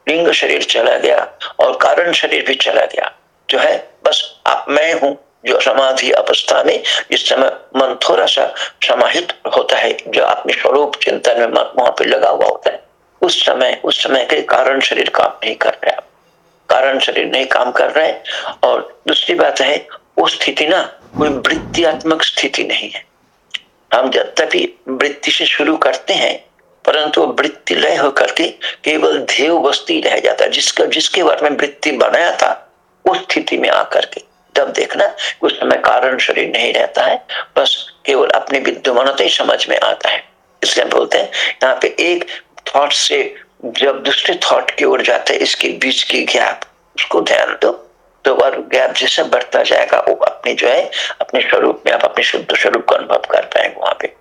लिंग शरीर चला गया और कारण शरीर भी चला गया। जो है, बस आप मैं हूँ जो समाधि अवस्था में इस समय मन थोड़ा सा समाहित होता है, जो अपने स्वरूप चिंतन में वहाँ पे लगा हुआ होता है, उस समय उस समय के कारण शरीर काम नहीं कर रहा कारण शरीर नहीं काम कर रहे और दूसरी बात है, वो स्थिति ना कोई वृत्तियात्मक स्थिति नहीं है। हम जब तभी वृत्ति से शुरू करते हैं, परंतु वृत्ति लय होकर के केवल ध्येय वस्ती रह जाता है, जिसका, जिसके बारे में वृत्ति बनाया था उस स्थिति में आकर के तब देखना उस समय कारण शरीर नहीं रहता है, बस केवल अपने विद्यमानता ही समझ में आता है। इसलिए बोलते हैं, यहाँ पे एक थॉट से जब दूसरे थॉट की ओर जाते हैं, इसके बीच की गैप उसको ध्यान दो। तो और गैप जैसा बढ़ता जाएगा, वो अपने जो है, अपने स्वरूप में, आप अपने शुद्ध स्वरूप का अनुभव कर पाएँगे वहाँ पे।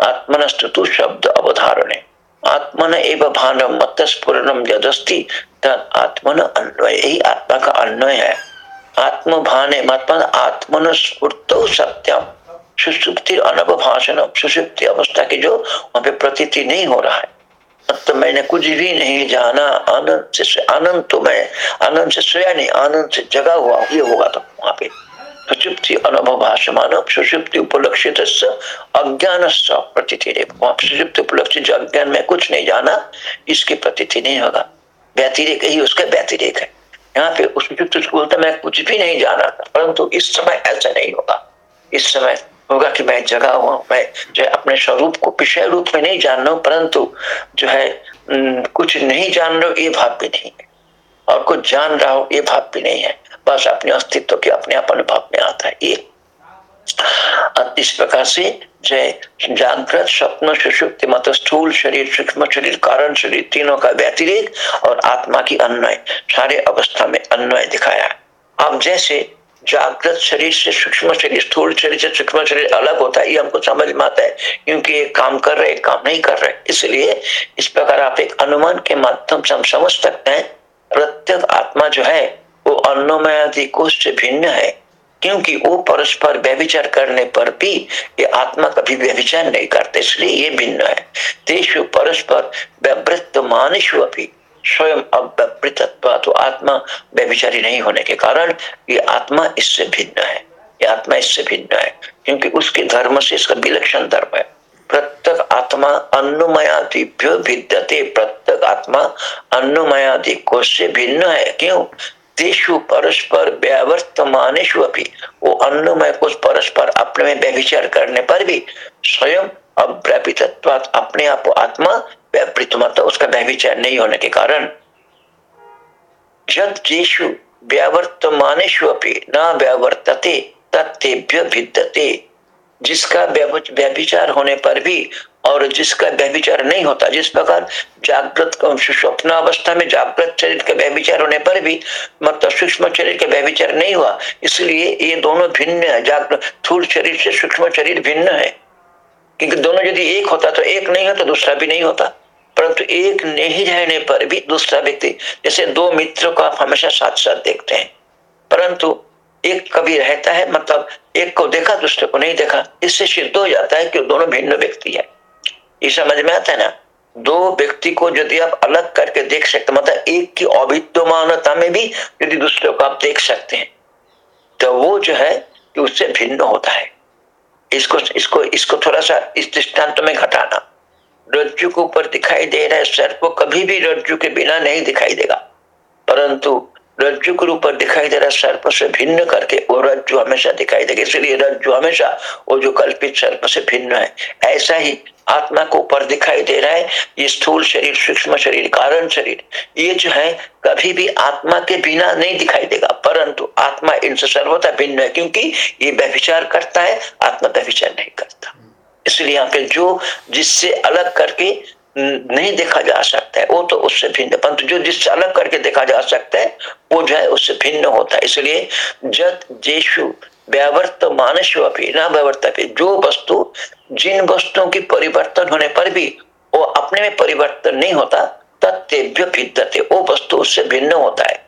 आत्मनस्तु शब्द अवधारण। आत्मन एवं भान मत स्फुरनम यदस्ति आत्मन अन्वय, यही आत्मा का अन्वय है। आत्म भाने मतलब आत्मन स्फूर्त सत्यम। सुषुप्ति अनवभाषण सुषुप्ति अवस्था की जो वहाँ पे प्रतीति नहीं हो रहा है। तो मैंने कुछ भी नहीं जाना, आनंद से आनंद तो मैं, आनंद से सोया नहीं, आनंद से जगा हुआ ये होगा तो वहाँ पे। सुषुप्ति अनुभव भाषमान सुषुप्ति उपलक्षित अज्ञान प्रतीति सुषुप्ति उपलक्षित जो अज्ञान में कुछ नहीं जाना, इसकी प्रतीति नहीं होगा। व्यतिरेक ही, उसका व्यतिरेक है। यहाँ पे उस युक्त बोलता मैं कुछ भी नहीं जाना था, परंतु इस समय ऐसा नहीं होगा। इस समय होगा कि मैं जगा हुआ मैं जो है अपने स्वरूप को विषय रूप में नहीं जान रहा हूँ, परंतु जो है कुछ नहीं जान रहा हूँ, ये भाव भी नहीं है। और कुछ जान रहा हूँ, ये भाव भी नहीं है। बस अपने अस्तित्व के अपने आप भाव में आता है, ये इस प्रकार से जय जागृत, स्वप्न सुषुप्ति मत स्थूल शरीर, सूक्ष्म शरीर, कारण शरीर तीनों का व्यतिरेक और आत्मा की अन्वय, सारे अवस्था में अन्वय दिखाया। अब जैसे जागृत शरीर से सूक्ष्म शरीर, स्थूल शरीर से सूक्ष्म शरीर अलग होता है, ये हमको समझ में आता है, क्योंकि ये काम कर रहे काम नहीं कर रहे इसलिए इस प्रकार आप एक अनुमान के माध्यम से हम समझ सकते हैं, प्रत्येक आत्मा जो है, वो अन्नमय कोष से भिन्न है। क्योंकि वो परस्पर व्यभिचार करने पर भी ये आत्मा कभी व्यभिचार नहीं करते, इसलिए ये भिन्न है। तेषु परस्पर व्यवृत्त मानिशु अभी स्वयं अव्यवृतत्व तो आत्मा व्यभिचारी नहीं होने के कारण ये आत्मा इससे भिन्न है। ये आत्मा इससे भिन्न है, क्योंकि उसके धर्म से इसका विलक्षण धर्म है। प्रत्येक आत्मा अन्नमयादिभ्यो भिद्यते, प्रत्येक आत्मा अन्नमयादि कोष से भिन्न है। क्यों? तेषु परस्पर व्यावर्तमानेशु वो में कुछ परस्पर अपने में व्यभिचार करने पर भी स्वयं अव्यापित अपने आप आत्मा व्यापृत मतलब उसका व्यभिचार नहीं होने के कारण। जब जेशु व्यावर्तमानेशु अपनी न व्यावर्तते तत्तेभ्य भिद्यते जिसका व्यभिचार होने पर भी और जिसका व्यभिचार नहीं होता, जिस प्रकार जागृत स्वप्न अवस्था में जागृत शरीर का व्यभिचार होने पर भी मतलब सूक्ष्म शरीर का व्यभिचार नहीं हुआ, इसलिए ये दोनों भिन्न है। जागृत थूल शरीर से सूक्ष्म शरीर भिन्न है। क्योंकि दोनों यदि एक होता तो एक नहीं होता दूसरा भी नहीं होता। परंतु एक नहीं रहने पर भी दूसरा व्यक्ति, जैसे दो मित्रों को आप हमेशा साथ साथ देखते हैं। परंतु एक कभी रहता है मतलब एक को देखा, दूसरे को नहीं देखा। इससे सिद्ध हो जाता है कि दोनों भिन्न व्यक्ति है। ये समझ में आता है ना? दो व्यक्ति को यदि आप अलग करके देख सकते मतलब एक की अविद्यमानता में भी यदि दूसरे को आप देख सकते हैं तो वो जो है कि उससे भिन्न होता है। इसको इसको इसको थोड़ा सा इस दृष्टांत में घटाना। रज्जु के ऊपर दिखाई दे रहा है सर्प कभी भी रज्जु के बिना नहीं दिखाई देगा। परंतु रज्जु के ऊपर दिखाई दे रहा सर्प से भिन्न करके वो रज्जु हमेशा दिखाई देगा। इसलिए रज्जु हमेशा वो जो कल्पित सर्प से भिन्न है। ऐसा ही आत्मा को ऊपर दिखाई दे रहा है, ये स्थूल शरीर, सूक्ष्म शरीर, कारण शरीर, ये जो है, कभी भी आत्मा के बिना नहीं दिखाई देगा। परंतु आत्मा इनसे सर्वथा भिन्न है, क्योंकि ये व्यभिचार करता है, आत्मा व्यभिचार नहीं करता। इसलिए यहाँ पे जो, जिससे अलग करके नहीं देखा जा सकता है। वो तो उससे भिन्न परंतु जो जिससे अलग करके देखा जा सकता है, वो जो है उससे भिन्न होता है। इसलिए जत जेशु व्यावर्त मानस अपनी न जो वस्तु, जिन वस्तुओं की परिवर्तन होने पर भी वो अपने में परिवर्तन नहीं होता तत्व्य वो वस्तु उससे भिन्न होता है।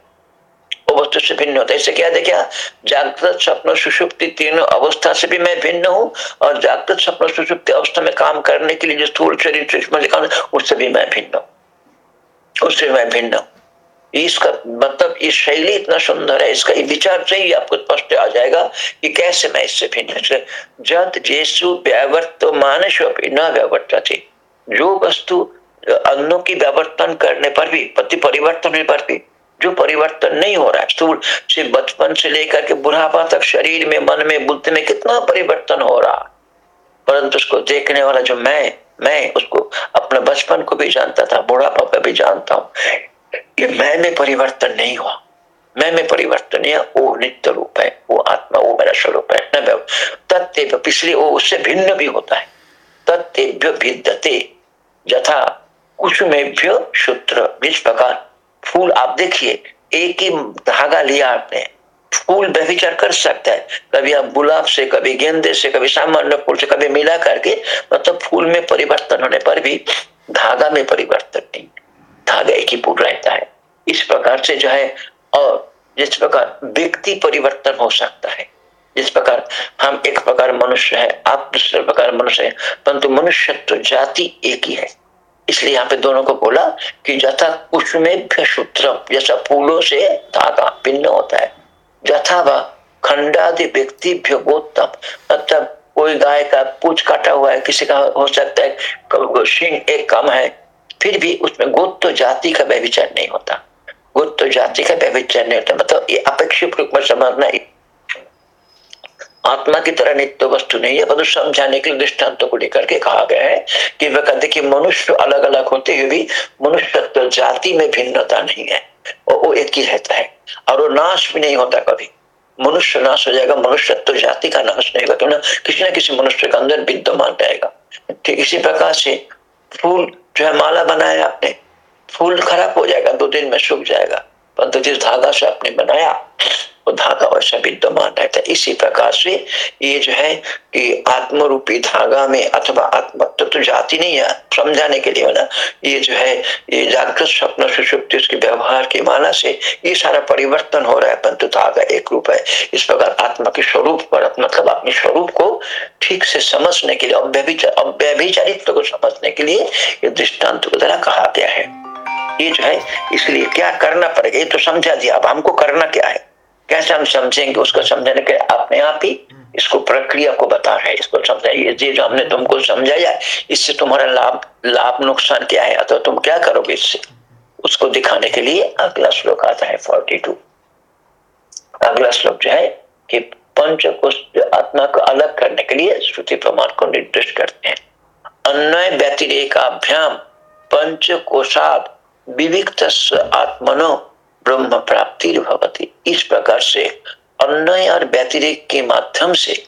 वस्तु से भिन्न होता है इससे क्या देखा जागृत स्वप्न सुषुप्ति तीनों अवस्था से भी मैं भिन्न हूँ और जागृत स्वप्न सुषुप्ति अवस्था में काम करने के लिए जो स्थूल शरीर सूक्ष्म उससे भी मैं भिन्न हूँ उससे मैं भिन्न हूँ इसका मतलब ये शैली इतना सुंदर है इसका विचार से ही आपको स्पष्ट आ जाएगा कि कैसे मैं इससे भिन्न जत जेसु व्यावर्त मानस न व्यावर्त जो वस्तु अन्नों की व्यावर्तन करने पर भी पति परिवर्तन होने पर भी जो परिवर्तन नहीं हो रहा है। स्थूल से बचपन से लेकर के बुढ़ापा तक शरीर में, मन में, बुद्धि में कितना परिवर्तन हो रहा। परंतु उसको देखने वाला जो मैं मैं उसको अपने बचपन को भी जानता था, बुढ़ापा को भी जानता हूँ ये मैं में परिवर्तन नहीं हुआ। मैं में परिवर्तन है वो नित्य रूप है, वो आत्मा, वो मेरा स्वरूप है तत्व इसलिए वो उससे भिन्न भी होता है। तत्व्य भिद्यते, यथा कुछ कुसुमेभ्य सूत्र जिस प्रकार फूल, आप देखिए, एक ही धागा लिया आपने। फूल व्यभिचार कर सकता है। कभी आप गुलाब से, कभी गेंदे से, कभी सामान्य फूल से, कभी मिला करके मतलब फूल में परिवर्तन होने पर भी धागा में परिवर्तन नहीं। धागा एक ही फूल रहता है। इस प्रकार से जो है, और जिस प्रकार व्यक्ति परिवर्तन हो सकता है। जिस प्रकार हम एक प्रकार मनुष्य है, आप दूसरे प्रकार मनुष्य है, परंतु मनुष्य तो जाति एक ही है। इसलिए यहाँ पे दोनों को बोला कि जथा कुसुमे सूत्र जैसा फूलों से धागा भिन्न होता है। जथा व खंडादि व्यक्ति गोत्तम मतलब कोई गाय का पूछ काटा हुआ है, किसी का हो सकता है सिंह एक कम है, फिर भी उसमें गोत्व जाति का व्यविचार नहीं होता। गोत्व जाति का व्यविचार नहीं होता मतलब ये अपेक्षित रूप में समझना आत्मा की तरह नित्य वस्तु नहीं है, परंतु समझाने के लिए दृष्टांतों को लेकर के कहा गया है कि वह कहते कि मनुष्य अलग अलग होते हुए भी मनुष्य जाति में भिन्नता नहीं है, और वो एक ही रहता है, और वो नाश भी नहीं होता कभी। मनुष्य नाश हो जाएगा मनुष्य तो जाति का नाश नहीं होगा क्यों किसी ना किसी मनुष्य के अंदर विद्यमान रहेगा। ठीक इसी प्रकार से फूल जो है माला बनाया आपने, फूल खराब हो जाएगा, दो दिन में सूख जाएगा। परंतु जिस धागा से आपने बनाया वो धागा वैसा विद्यमान रहता है। इसी प्रकार से ये जो है कि आत्म रूपी धागा में अथवा आत्म तो, तो जाति नहीं है समझाने के लिए ना ये जो है ये जागृत स्वप्न सुषुप्ति उसके व्यवहार की माना से ये सारा परिवर्तन हो रहा है परंतु धागा एक रूप है। इस प्रकार आत्मा के स्वरूप पर मतलब अपने स्वरूप को ठीक से समझने के लिए अव्यभिचारित्व को समझने के लिए ये दृष्टांत को द्वारा कहा गया है। ये जो है, इसलिए क्या करना पड़ेगा ये तो समझा दिया। अब हमको करना क्या है? कैसे हम समझेंगे उसको समझने के अपने आप ही इसको प्रक्रिया को बता रहे इसको समझाइए। ये जो हमने तुमको समझाया, इससे तुम्हारा लाभ लाभ नुकसान क्या है? तो तुम क्या करोगे इससे? उसको दिखाने के लिए अगला श्लोक आता है फोर्टी टू अगला श्लोक जो है कि पंच आत्मा को अलग करने के लिए श्रुति प्रमाण को निर्दिष्ट करते हैं। अन्वय व्यतिरेकाभ्याम पंच कोशाद विविक्त आत्मनो ब्रह्म प्राप्ति भवती। इस प्रकार से अन्वय और व्यतिरिक के माध्यम से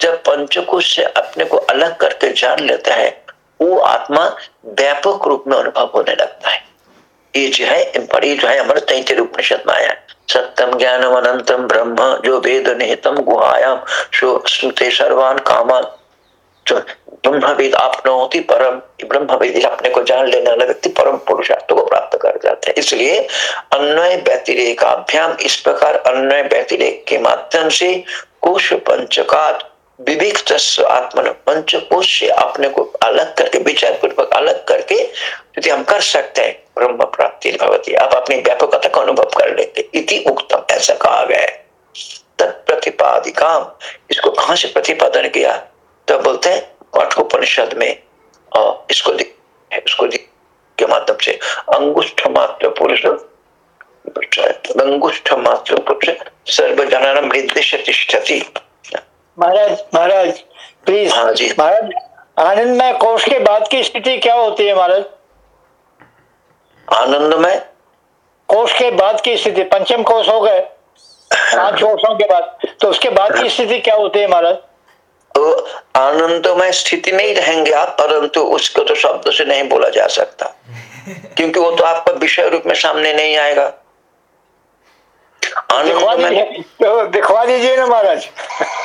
जब पंचकोश से अपने को अलग करके जान लेता है, वो आत्मा व्यापक रूप में अनुभव होने लगता है। ये जो है बड़ी जो है हमारे तैतृ उपनिषद में आया। सत्यम ज्ञानम अनंतम ब्रह्म जो वेद निहितम गुहायाम श्रुते सर्वान कामान। जो ब्रह्मविद ब्रह्मवेद आपनोति परम ब्रह्मवेद अपने को जान लेने वाला व्यक्ति, परम पुरुषार्थ को प्राप्त कर जाते हैं। इसलिए अन्वय व्यतिरेकाभ्याम इस प्रकार अन्वय व्यतिरेक के माध्यम से कोश पंचकात विविक्त आत्मन पंचकोश से अपने को अलग करके विचार पूर्वक अलग करके यदि हम कर सकते हैं। ब्रह्म प्राप्ति भवती। आप अपनी व्यापकता का अनुभव कर लेते। इति उक्तम, ऐसा कहा गया है। तत्प्रतिपादिकाम, इसको कहाँ से प्रतिपादन किया? तो बोलते हैं कठोपनिषद में और इसको इसको के माध्यम से। अंगुष्ठ मात्र पुरुष अंगुष्ठ मात्र पुरुष सर्वजननम हृदय तिष्ठति। महाराज महाराज प्लीज़ हाँ जी। महाराज आनंदमय कोष के बाद की स्थिति क्या होती है महाराज? आनंदमय कोष के बाद की स्थिति पंचम कोष हो गए पाँच कोषों के बाद तो उसके बाद की स्थिति क्या होती है महाराज? तो आनंदमय स्थिति नहीं रहेंगे आप, परंतु उसको तो शब्द से नहीं बोला जा सकता। क्योंकि वो तो आपका विषय रूप में सामने नहीं आएगा। तो दिखवा दीजिए ना महाराज।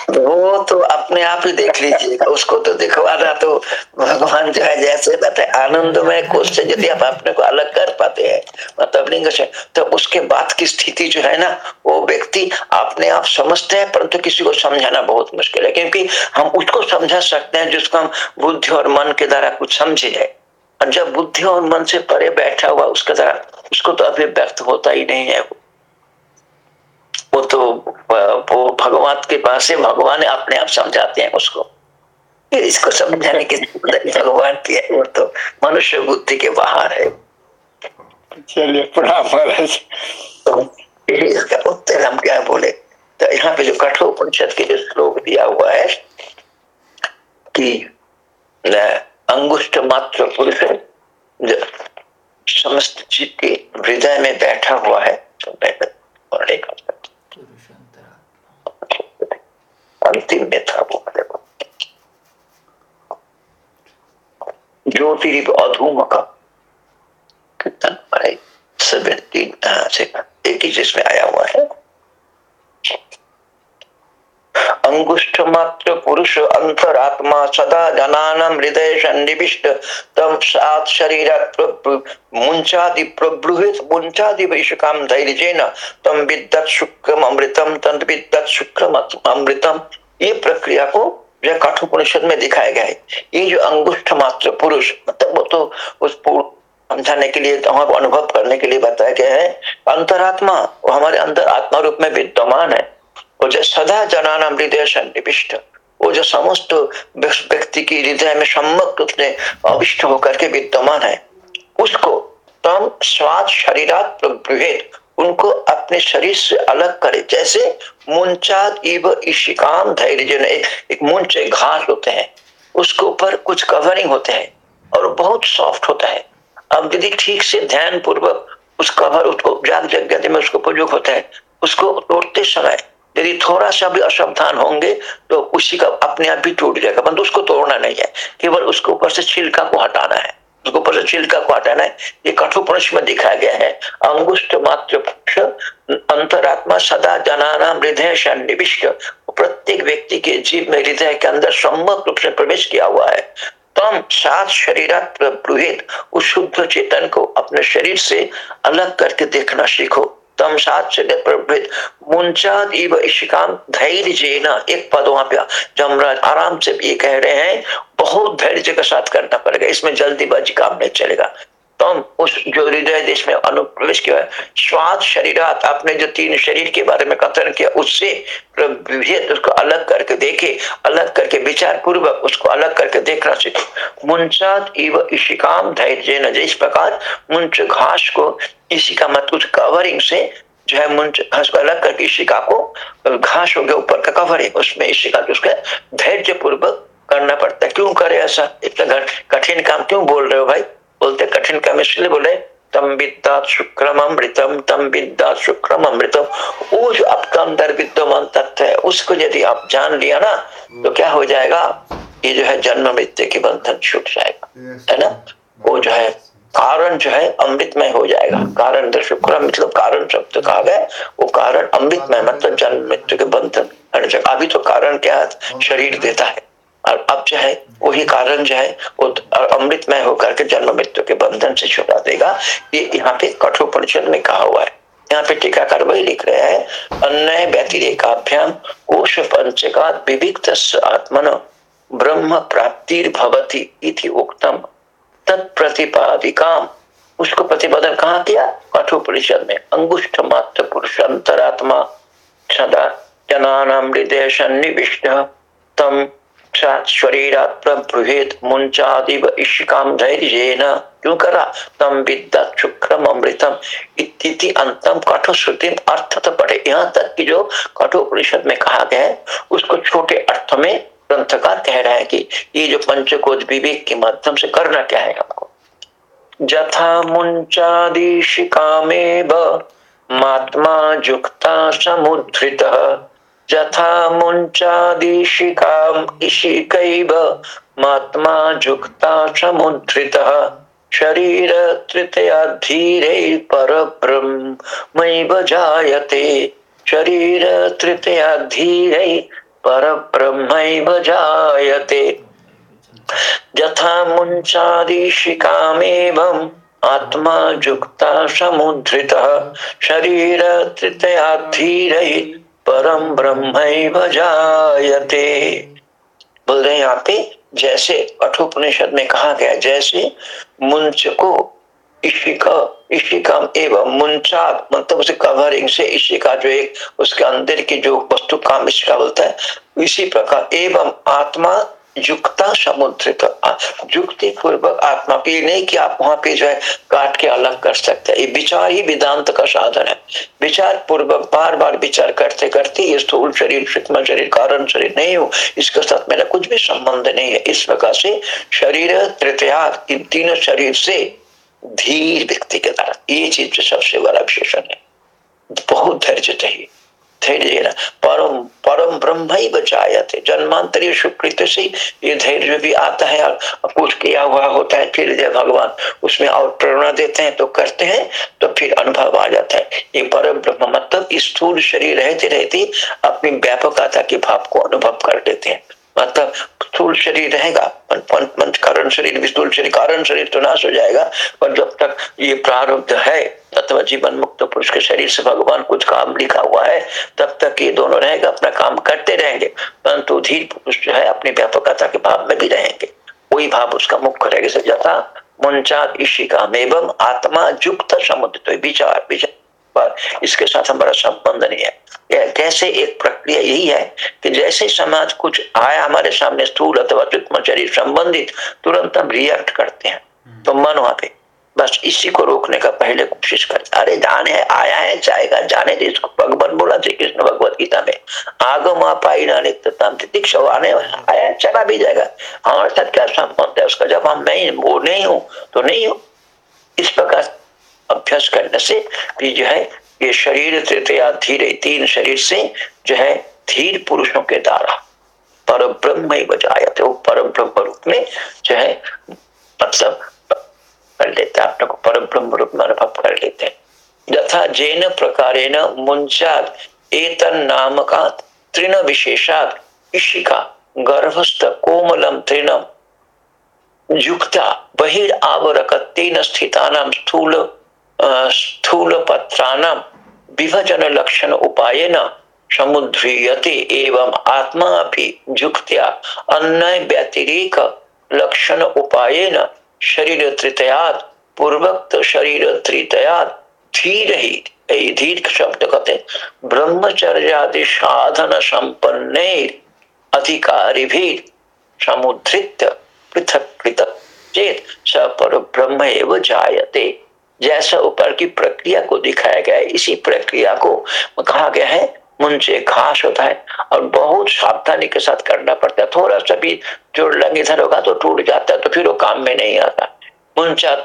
वो तो अपने आप ही देख लीजिए उसको तो दिखवाना तो भगवान जो है जैसे बताए आनंदमय कोष से यदि आप अपने को अलग कर पाते हैं मतलब लिंग से तो उसके बाद की स्थिति जो है ना वो व्यक्ति अपने आप समझते हैं परंतु किसी को समझाना बहुत मुश्किल है क्योंकि हम उसको समझा सकते हैं जिसको हम बुद्धि और मन के द्वारा कुछ समझे जाए और जब बुद्धि और मन से परे बैठा हुआ उसके द्वारा उसको तो अभिव्यक्त होता ही नहीं है वो। तो वो भगवान के पास से भगवान अपने आप समझाते हैं उसको। इसको समझाने की भगवान की है वो तो मनुष्य बुद्धि के बाहर है। चलिए प्रणाम महाराज। तो इसका उत्तर हम क्या बोले? तो यहाँ पे जो कठोपनिषद के जो श्लोक दिया हुआ है कि अंगुष्ठ मात्र पुरुष जो समस्त जीव के हृदय में बैठा हुआ है। अंतिम में था वो ज्योतिरिव अधूम का कीर्तन सेवेंटीन एक ही जिसमें आया हुआ है अंगुष्ठ मात्र पुरुष अंतरात्मा सदा जनानम हृदय सन्निविष्ट। तम सात शरीर मुंचादि प्रबृहित मुंचादि वैशकाम धैर्येन तम विद्यत शुक्रम अमृतम तंत विद्यत शुक्रम अमृतम। ये प्रक्रिया को जो कठोपनिषद में दिखाया गया है, ये जो अंगुष्ठ मात्र पुरुष मतलब वो तो उस समझाने के लिए हमारे अनुभव करने के लिए बताया गया है। अंतरात्मा, वो हमारे अंदर आत्मा रूप में विद्यमान है। वो जो सदा जनाना हृदय सन्निविष्ट वो जो समस्त व्यक्ति की हृदय में सम्मक रूप से अविष्ट होकर के विद्यमान है उसको तम स्वाद शरीरात उनको अपने शरीर से अलग करे। जैसे मुंचाद इव इशिकाम धैर्य एक, मुंच घास होते हैं उसके ऊपर कुछ कवरिंग होते हैं और बहुत सॉफ्ट होता है। अब यदि ठीक से ध्यान पूर्वक उस कवर उसको जाग जग में उसको उपयोग होता है उसको तोड़ते समय यदि थोड़ा सा भी असावधान होंगे तो उसी का अपने आप भी टूट जाएगा। परंतु उसको तोड़ना नहीं है। केवल उसके ऊपर से छिलका को हटाना है। उसके ऊपर से छिलका को हटाना है। ये कठोपनिष में दिखाया गया है। अंगुष्ठ मात्र अंतरात्मा सदा जनाना हृदय सन्निविष्ट प्रत्येक व्यक्ति के जीव में हृदय के अंदर सम्मक रूप से प्रवेश किया हुआ है। तम सात शरीर उस शुद्ध चेतन को अपने शरीर से अलग करके देखना सीखो। तम सात से प्रवृत्त मुंचाद इव धैर्य जेना एक पद वहाँ पे जमराज आराम से ये कह रहे हैं, बहुत धैर्य के साथ करना पड़ेगा, इसमें जल्दीबाजी काम नहीं चलेगा। तुम उस जो हृदय देश में अनुप्रवेश किया स्वाद शरीर आपने जो तीन शरीर के बारे में कथन किया, उससे उसको अलग करके देखे, अलग करके विचार पूर्वक उसको अलग करके देखना सीखो मुंचात इव इशिकाम धैर्य न जिस प्रकार मुंच घास को इसी का मत, उस कवरिंग से जो है मुंच घास को अलग करके इशिका को घास हो गया ऊपर का कवरिंग उसमें इशिका उसका धैर्य पूर्वक करना पड़ता है। क्यों करे ऐसा? इतना कठिन काम क्यों बोल रहे हो भाई? बोलते कठिन काम इसलिए बोले तम विद्या शुक्रम अमृतम तम विद्या शुक्रम अमृतम वो जो आपका अंदर विद्यमान तत्व है उसको यदि आप जान लिया ना तो क्या हो जाएगा? ये जो है जन्म मृत्यु के बंधन छूट जाएगा है ना? वो जो है कारण जो है अमृतमय हो जाएगा। कारण शुक्र मतलब कारण शब्द कहा गया वो कारण अमृतमय मतलब जन्म मृत्यु के बंधन। अभी तो कारण क्या शरीर देता है। और अब जो है, वही कारण जो है, वो अमृतमय होकर के जन्म मृत्यु के बंधन से छुड़ा देगा। ये यहाँ पे कठोपनिषद में कहा हुआ है। यहाँ पे टीकाकार वही लिख रहे हैं, अन्य व्यतिरेकाभ्याम कोश पंचका विविक्त आत्मन ब्रह्म प्राप्ति भवती इति उक्तम। तत्प्रतिपादिकाम। उसको प्रतिपादन कहा किया? कठोपनिषद में। अंगुष्ठ मात्र पुरुष अंतरात्मा। सदा जनानाम हृदय सन्निविष्ट। तम यहाँ तक कि जो कठोपनिषद में कहा गया है, उसको छोटे अर्थ में ग्रंथकार कह रहा है कि ये जो पंचकोद विवेक के माध्यम से करना क्या है हमको जथा मुंचादि शिकामेव मात्मा जुक्ता समुद्रित। यथा मुञ्चादिशिकाम् इशिकैव महात्मा जुक्ता समुद्धृतः शरीर तृतीया धीरे परब्रह्मैव जायते। शरीर तृतीया धीरे परब्रह्मैव जायते। यथा मुञ्चादिशिकामेवम् आत्मा जुक्ता समुद्धृतः शरीर तृतीया धीरे परम ब्रह्म जायते। बोल रहे यहाँ पे, जैसे अठोपनिषद में कहा गया, जैसे मुंच को इशिका इशिका एवं मुंशा मतलब उसे कवरिंग से इशिका जो एक, उसके अंदर की जो वस्तु काम इशिका बोलता है, इसी प्रकार एवं आत्मा युक्ता समुद्र युक्ति पूर्वक आत्मा की नहीं कि आप वहाँ पे जो है काट के अलग कर सकते हैं। ये विचार ही वेदांत का साधन है। विचार पूर्वक बार बार विचार करते करते ये स्थूल शरीर, सूक्ष्म शरीर, कारण शरीर नहीं हो, इसके साथ मेरा कुछ भी संबंध नहीं है। इस प्रकार से शरीर तृतीया, इन तीनों शरीर से धीर व्यक्ति के द्वारा। ये चीज़ सबसे बड़ा विशेषण है। बहुत धैर्य चाहिए। धैर्य परम परम ब्रह्म ही बचाया थे। जन्मांतरीय सुकृत से ये धैर्य भी आता है और कुछ किया हुआ होता है, फिर जब भगवान उसमें और प्रेरणा देते हैं तो करते हैं तो फिर अनुभव आ जाता है। ये परम ब्रह्म मतलब स्थूल शरीर रहते रहते अपनी व्यापकता के भाव को अनुभव कर लेते हैं। मतलब स्थूल शरीर रहेगा पंच कारण शरीर भी स्थूल शरीर, कारण शरीर तो नाश हो जाएगा, पर जब तक ये प्रारब्ध है अथवा जीवन मुक्त पुरुष के शरीर से भगवान कुछ काम लिखा हुआ है, तब तक ये दोनों रहेगा, अपना काम करते रहेंगे, परंतु धीर पुरुष जो है, अपनी व्यापकता के भाव में भी रहेंगे। वही भाव उसका मुख्य रहेगा जथा मुंचा इशिका एवं आत्मा युक्त समुद्र तो विचार विचार पर इसके साथ हमारा संबंध नहीं है। कैसे एक प्रक्रिया यही है कि जैसे समाज कुछ आया हमारे सामने स्थूल अथवा सूक्ष्म शरीर संबंधित तुरंत हम रिएक्ट करते हैं। तो मन वहाँ पे बस इसी को रोकने का पहले कोशिश कर। अरे जाने है आया है जाएगा जाने दे इसको। भगवान बोला श्री कृष्ण भगवत गीता में आगम पाई दीक्षा आने आया चला भी जाएगा। हमारे साथ क्या संबंध है उसका? जब हम नहीं वो नहीं हूँ तो नहीं हूँ। इस प्रकार अभ्यास करने से भी जो है, ये शरीर तृतीया धीरे, तीन शरीर से जो है, धीर पुरुषों के द्वारा पर ब्रह्म ही। बजाया थे वो पर ब्रह्म रूप में जो है मतलब कर लेते हैं। अपने पर ब्रह्म रूप में अनुभव कर लेते हैं। यथा जैन प्रकार मुंचाद एतन नाम का तृण विशेषात, इशिका, गर्भस्थ कोमलम तृणम युक्ता बहिर्वरक तेन स्थितानाम स्थूल स्थूल पत्राणाम विभजन लक्षण उपायन समुद्रीयते एवं आत्मा भी जुक्त्या अन्य व्यतिरेक लक्षण उपायन शरीर तृतयात पूर्वक्त शरीर तृतयात धीर ही धीर शब्द कहते ब्रह्मचर्यादि साधन संपन्न अधिकारी भी समुद्रित पृथक चेत, स पर ब्रह्म एवं जायते। जैसा ऊपर की प्रक्रिया को दिखाया गया है, इसी प्रक्रिया को कहा गया है मुंचे घास होता है। और बहुत सावधानी के साथ करना पड़ता है। थोड़ा सा भी जोड़ लंग इधर होगा तो टूट जाता है तो फिर वो काम में नहीं आता। मुंचा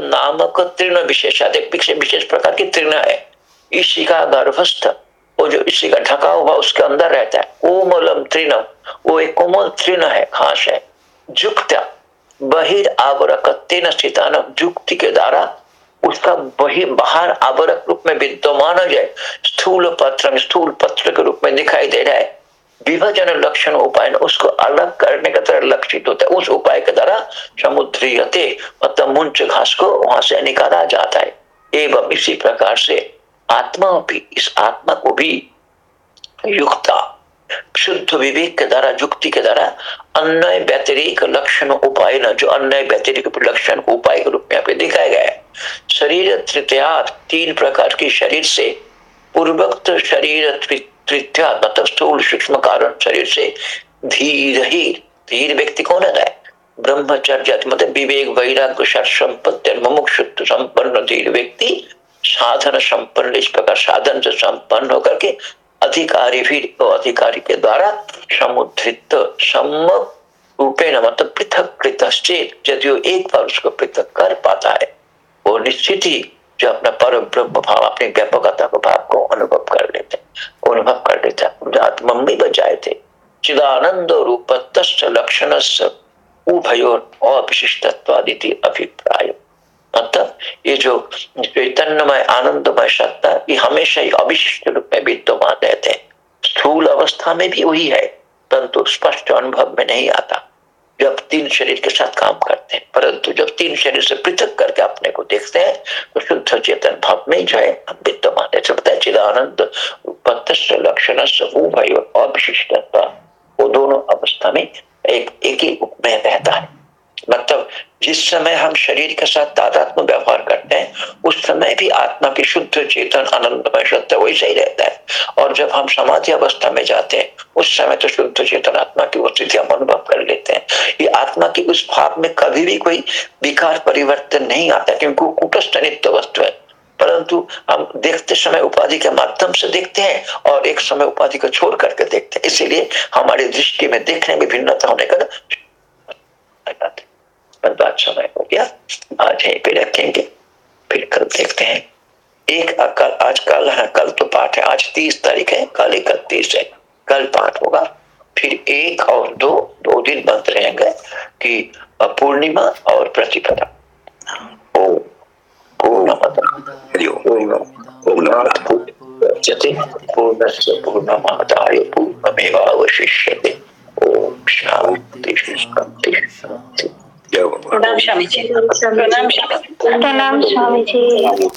नामक तृण विशेषाद विशेष प्रकार की तृण है। इसी का गर्भस्थ, वो जो इसी का ढका हुआ, उसके अंदर रहता है। कोमलम तृण वो एक कोमल तृण है, घास है। जुक्त बहिर्वरक तीन स्थितान जुक्ति के द्वारा उसका वही बाहर आवरक रूप में विद्यमान हो जाए, स्थूल पत्र स्थूल पत्र के रूप में दिखाई दे रहा है। विभाजन लक्षण उपाय उसको अलग करने का तरह लक्षित होता है। उस उपाय के द्वारा समुद्री मतलब मुंच घास को वहाँ से निकाला जाता है। एवं इसी प्रकार से आत्मा भी, इस आत्मा को भी युक्ता शुद्ध विवेक के द्वारा युक्ति के द्वारा अन्य व्यतिरिक लक्षण उपाय न, जो अन्य व्यतिरिक लक्षण उपाय के रूप में यहाँ पे दिखाया गया है। शरीर तृतीया तीन प्रकार की शरीर से, पूर्वक्त शरीर तृतीया मतलब सूक्ष्म कारण शरीर से धीर ही, धीर व्यक्ति कौन है? ब्रह्मचर्य मतलब विवेक, वैराग्य संपत्ति मुमुक्षुत्व संपन्न, धीर व्यक्ति, साधन संपन्न, इस प्रकार साधन से संपन्न होकर के अधिकारी भी तो अधिकारी के द्वारा समुद्रित सम रूपेण मतलब पृथक कृतश्चेत यदि एक बार उसको पृथक कर पाता है। वो निश्चित ही जो अपना पर ब्रह्म भाव, अपनी व्यापकता को भाव को अनुभव कर लेते, अनुभव कर लेते आत्मा में बचाए थे। चिदानंद रूप तस् लक्षण उभयोर अविशिष्टत्वादिति अभिप्राय। मतलब ये जो चैतन्यमय, आनंदमय सत्ता, ये हमेशा ही अविशिष्ट रूप में विद्यमान रहते हैं। स्थूल अवस्था में भी वही है, परंतु स्पष्ट अनुभव में नहीं आता। जब तीन शरीर के साथ काम करते हैं, परंतु जब तीन शरीर से पृथक करके अपने को देखते हैं तो शुद्ध चेतन भाव में जो है, हम विद्यमान है। है चिदानंद लक्षण अविशिष्टता, वो दोनों अवस्था में एक एक ही रूप में रहता है। मतलब जिस समय हम शरीर के साथ तादात्म व्यवहार करते हैं, उस समय भी आत्मा की शुद्ध चेतन, आनंदमय सत्य वैसा ही रहता है। और जब हम समाधि अवस्था में जाते हैं, उस समय तो शुद्ध चेतन आत्मा की स्थिति हम अनुभव कर लेते हैं। ये आत्मा की उस भाव में कभी भी कोई विकार, परिवर्तन नहीं आता, क्योंकि कुटस्थ नित्य वस्तु है। परंतु हम देखते समय उपाधि के माध्यम से देखते हैं और एक समय उपाधि को छोड़ करके देखते हैं। इसीलिए हमारी दृष्टि में देखने में भिन्नता होने का बात समय हो गया। आज यहीं पे रखेंगे। फिर कल देखते हैं। एक कल आज कल है, कल तो पाठ है। आज तीस तारीख है, कल इकतीस है। कल पाठ होगा। फिर एक और दो दो दिन बंद रहेंगे कि पूर्णिमा और प्रतिपदा। ओ पूर्णमद पूर्णस्य पूर्णस्य पूर्णमादाय पूर्णमेवावशिष्यते। ओम शांति शांति शांति प्रणाम स्वामी जी। प्रणाम स्वामी जी।